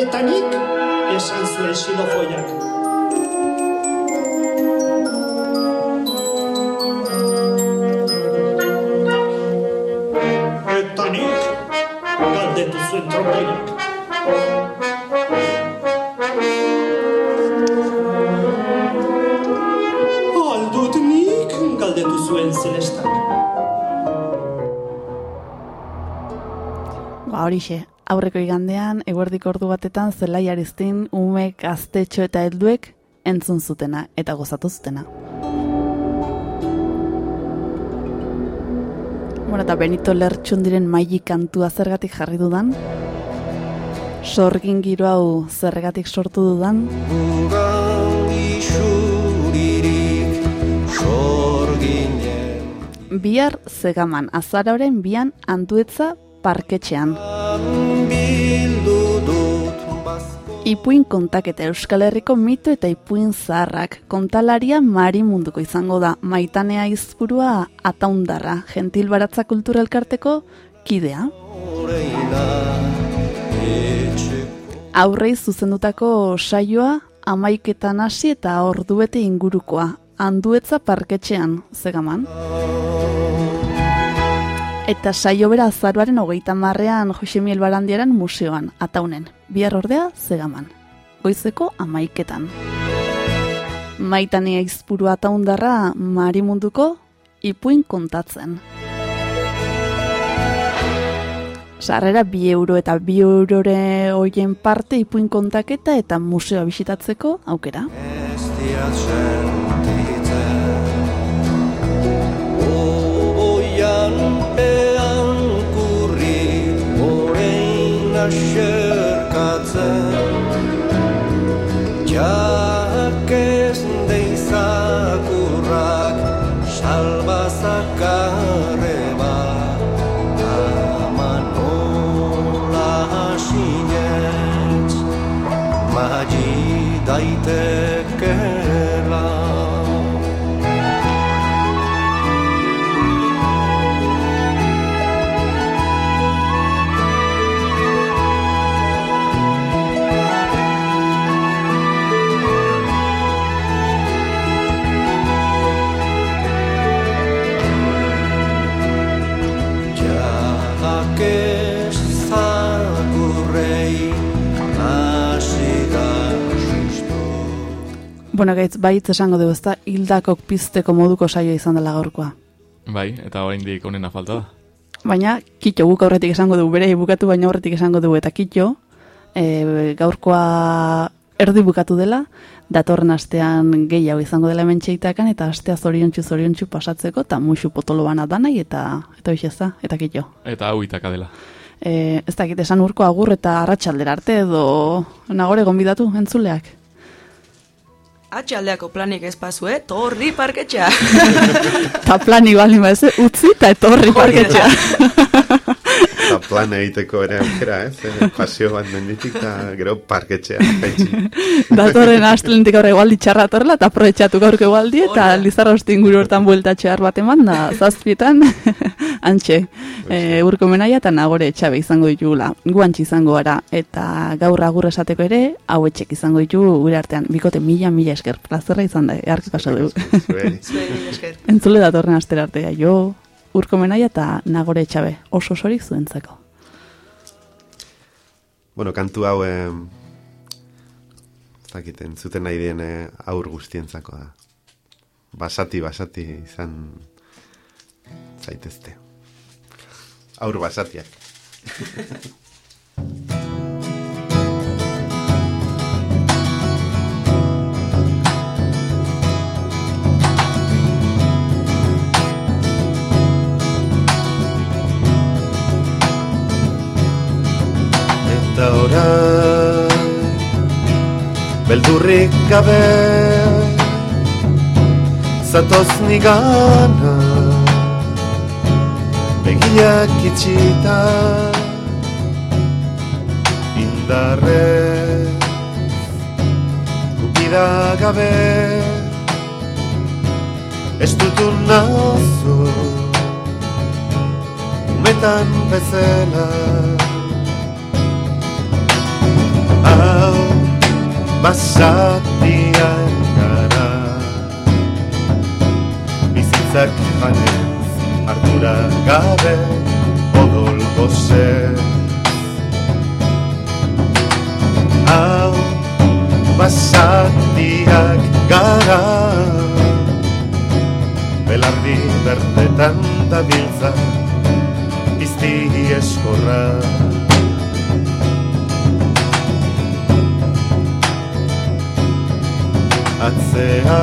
Eta nik, esan zuen xilofoiak. Eta nik, galdetu zuen tromboiak. Zelestak. Ba horixe, aurreko igandean, eguerdik ordu batetan zelai ariztin umek gaztetxo eta helduek entzun zutena eta gozatu zutena. Bueno, eta Benito Lertxun diren maili kantua zergatik jarri dudan? Sorgin giro hau zergatik sortu dudan? Isuririk sorginen Bihar zegaman, azaroren bian anduetza parketxean. Ipuin kontaketa Euskal Herriko mito eta ipuin zaharrak. Kontalaria mari munduko izango da. Maitanea izpurua ataundarra. Gentil baratza kulturalkarteko kidea. Aurrei zuzendutako saioa amaiketan hasi eta orduete ingurukoa. Anduetza parketxean, zegaman. Eta saio bera azaruaren hogeita marrean Josemiel Barandiaren museoan, ataunen. Bihar ordea, zegaman. Goizeko amaiketan. Maitania izpuru ataundarra marimunduko ipuin kontatzen. Sarrera bi euro eta bi eurore hoien parte ipuin kontaketa eta museoa bisitatzeko aukera. Oian should. Bueno, gaitz, baitz esango dugu, ezta hildakok pizteko moduko saioa izan dela gaurkoa. Bai, eta oraindik onena falta da. Baina, kitxo guk aurretik esango dugu, bere bukatu baina aurretik esango dugu, eta kitxo, e, gaurkoa erdi bukatu dela, datorren astean gehiago izango dela hemen txeitakan, eta astea zoriontsu zoriontsu pasatzeko, eta musu potolo bana danai, eta eta da, eta kitxo. Eta hau itaka dela. E, ez dakit esan urko agur eta arratsaldera arte edo nagore gonbidatu entzuleak. Atxaldeako planik ez pasue, torri parketxa. Ta plani bali ez, utzi eta etorri parketxa. Eta plan egiteko ere aukera, ez? Eh? Pasio bat menditik eta gero parketxea. Datorren astlentik aurre egualdi txarra torla eta aprobetxatu gaurko egualdi eta lizarra hosti inguru hortan buelta txar bat eman da zazpietan antxe e, urko menaia eta nagore etxabe izango ditugula gu antxe izango gara eta gaur agur esateko ere hau etxek izango ditugu gure artean bikote mila mila esker plazerra izan da arki pasa dugu Zuei. entzule datorren astera artea jo urko menaia eta nagore etxabe oso sorik zuentzako Bueno, kantu hau eh, ez dakit, entzuten nahi dien eh, aur guztientzako da. Basati, basati izan zaitezte. Aur basatiak. Eta orain Beldurrik gabe Zatoz nigana Begiak itxita Indarrez Gupida gabe Ez dutu nazu Umetan bezala hau basatian gara bizitzak janez ardura gabe odol goze hau basatiak gara belardi berdetan dabiltza izti eskorra atzea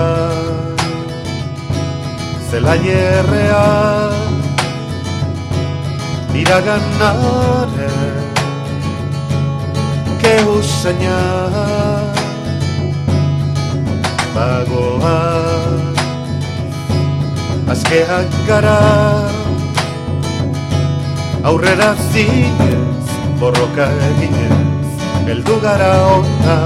Zela jerrea Iraganare Kehu zaina Bagoa Azkeak gara Aurrera zinez Borroka eginez Eldu gara ona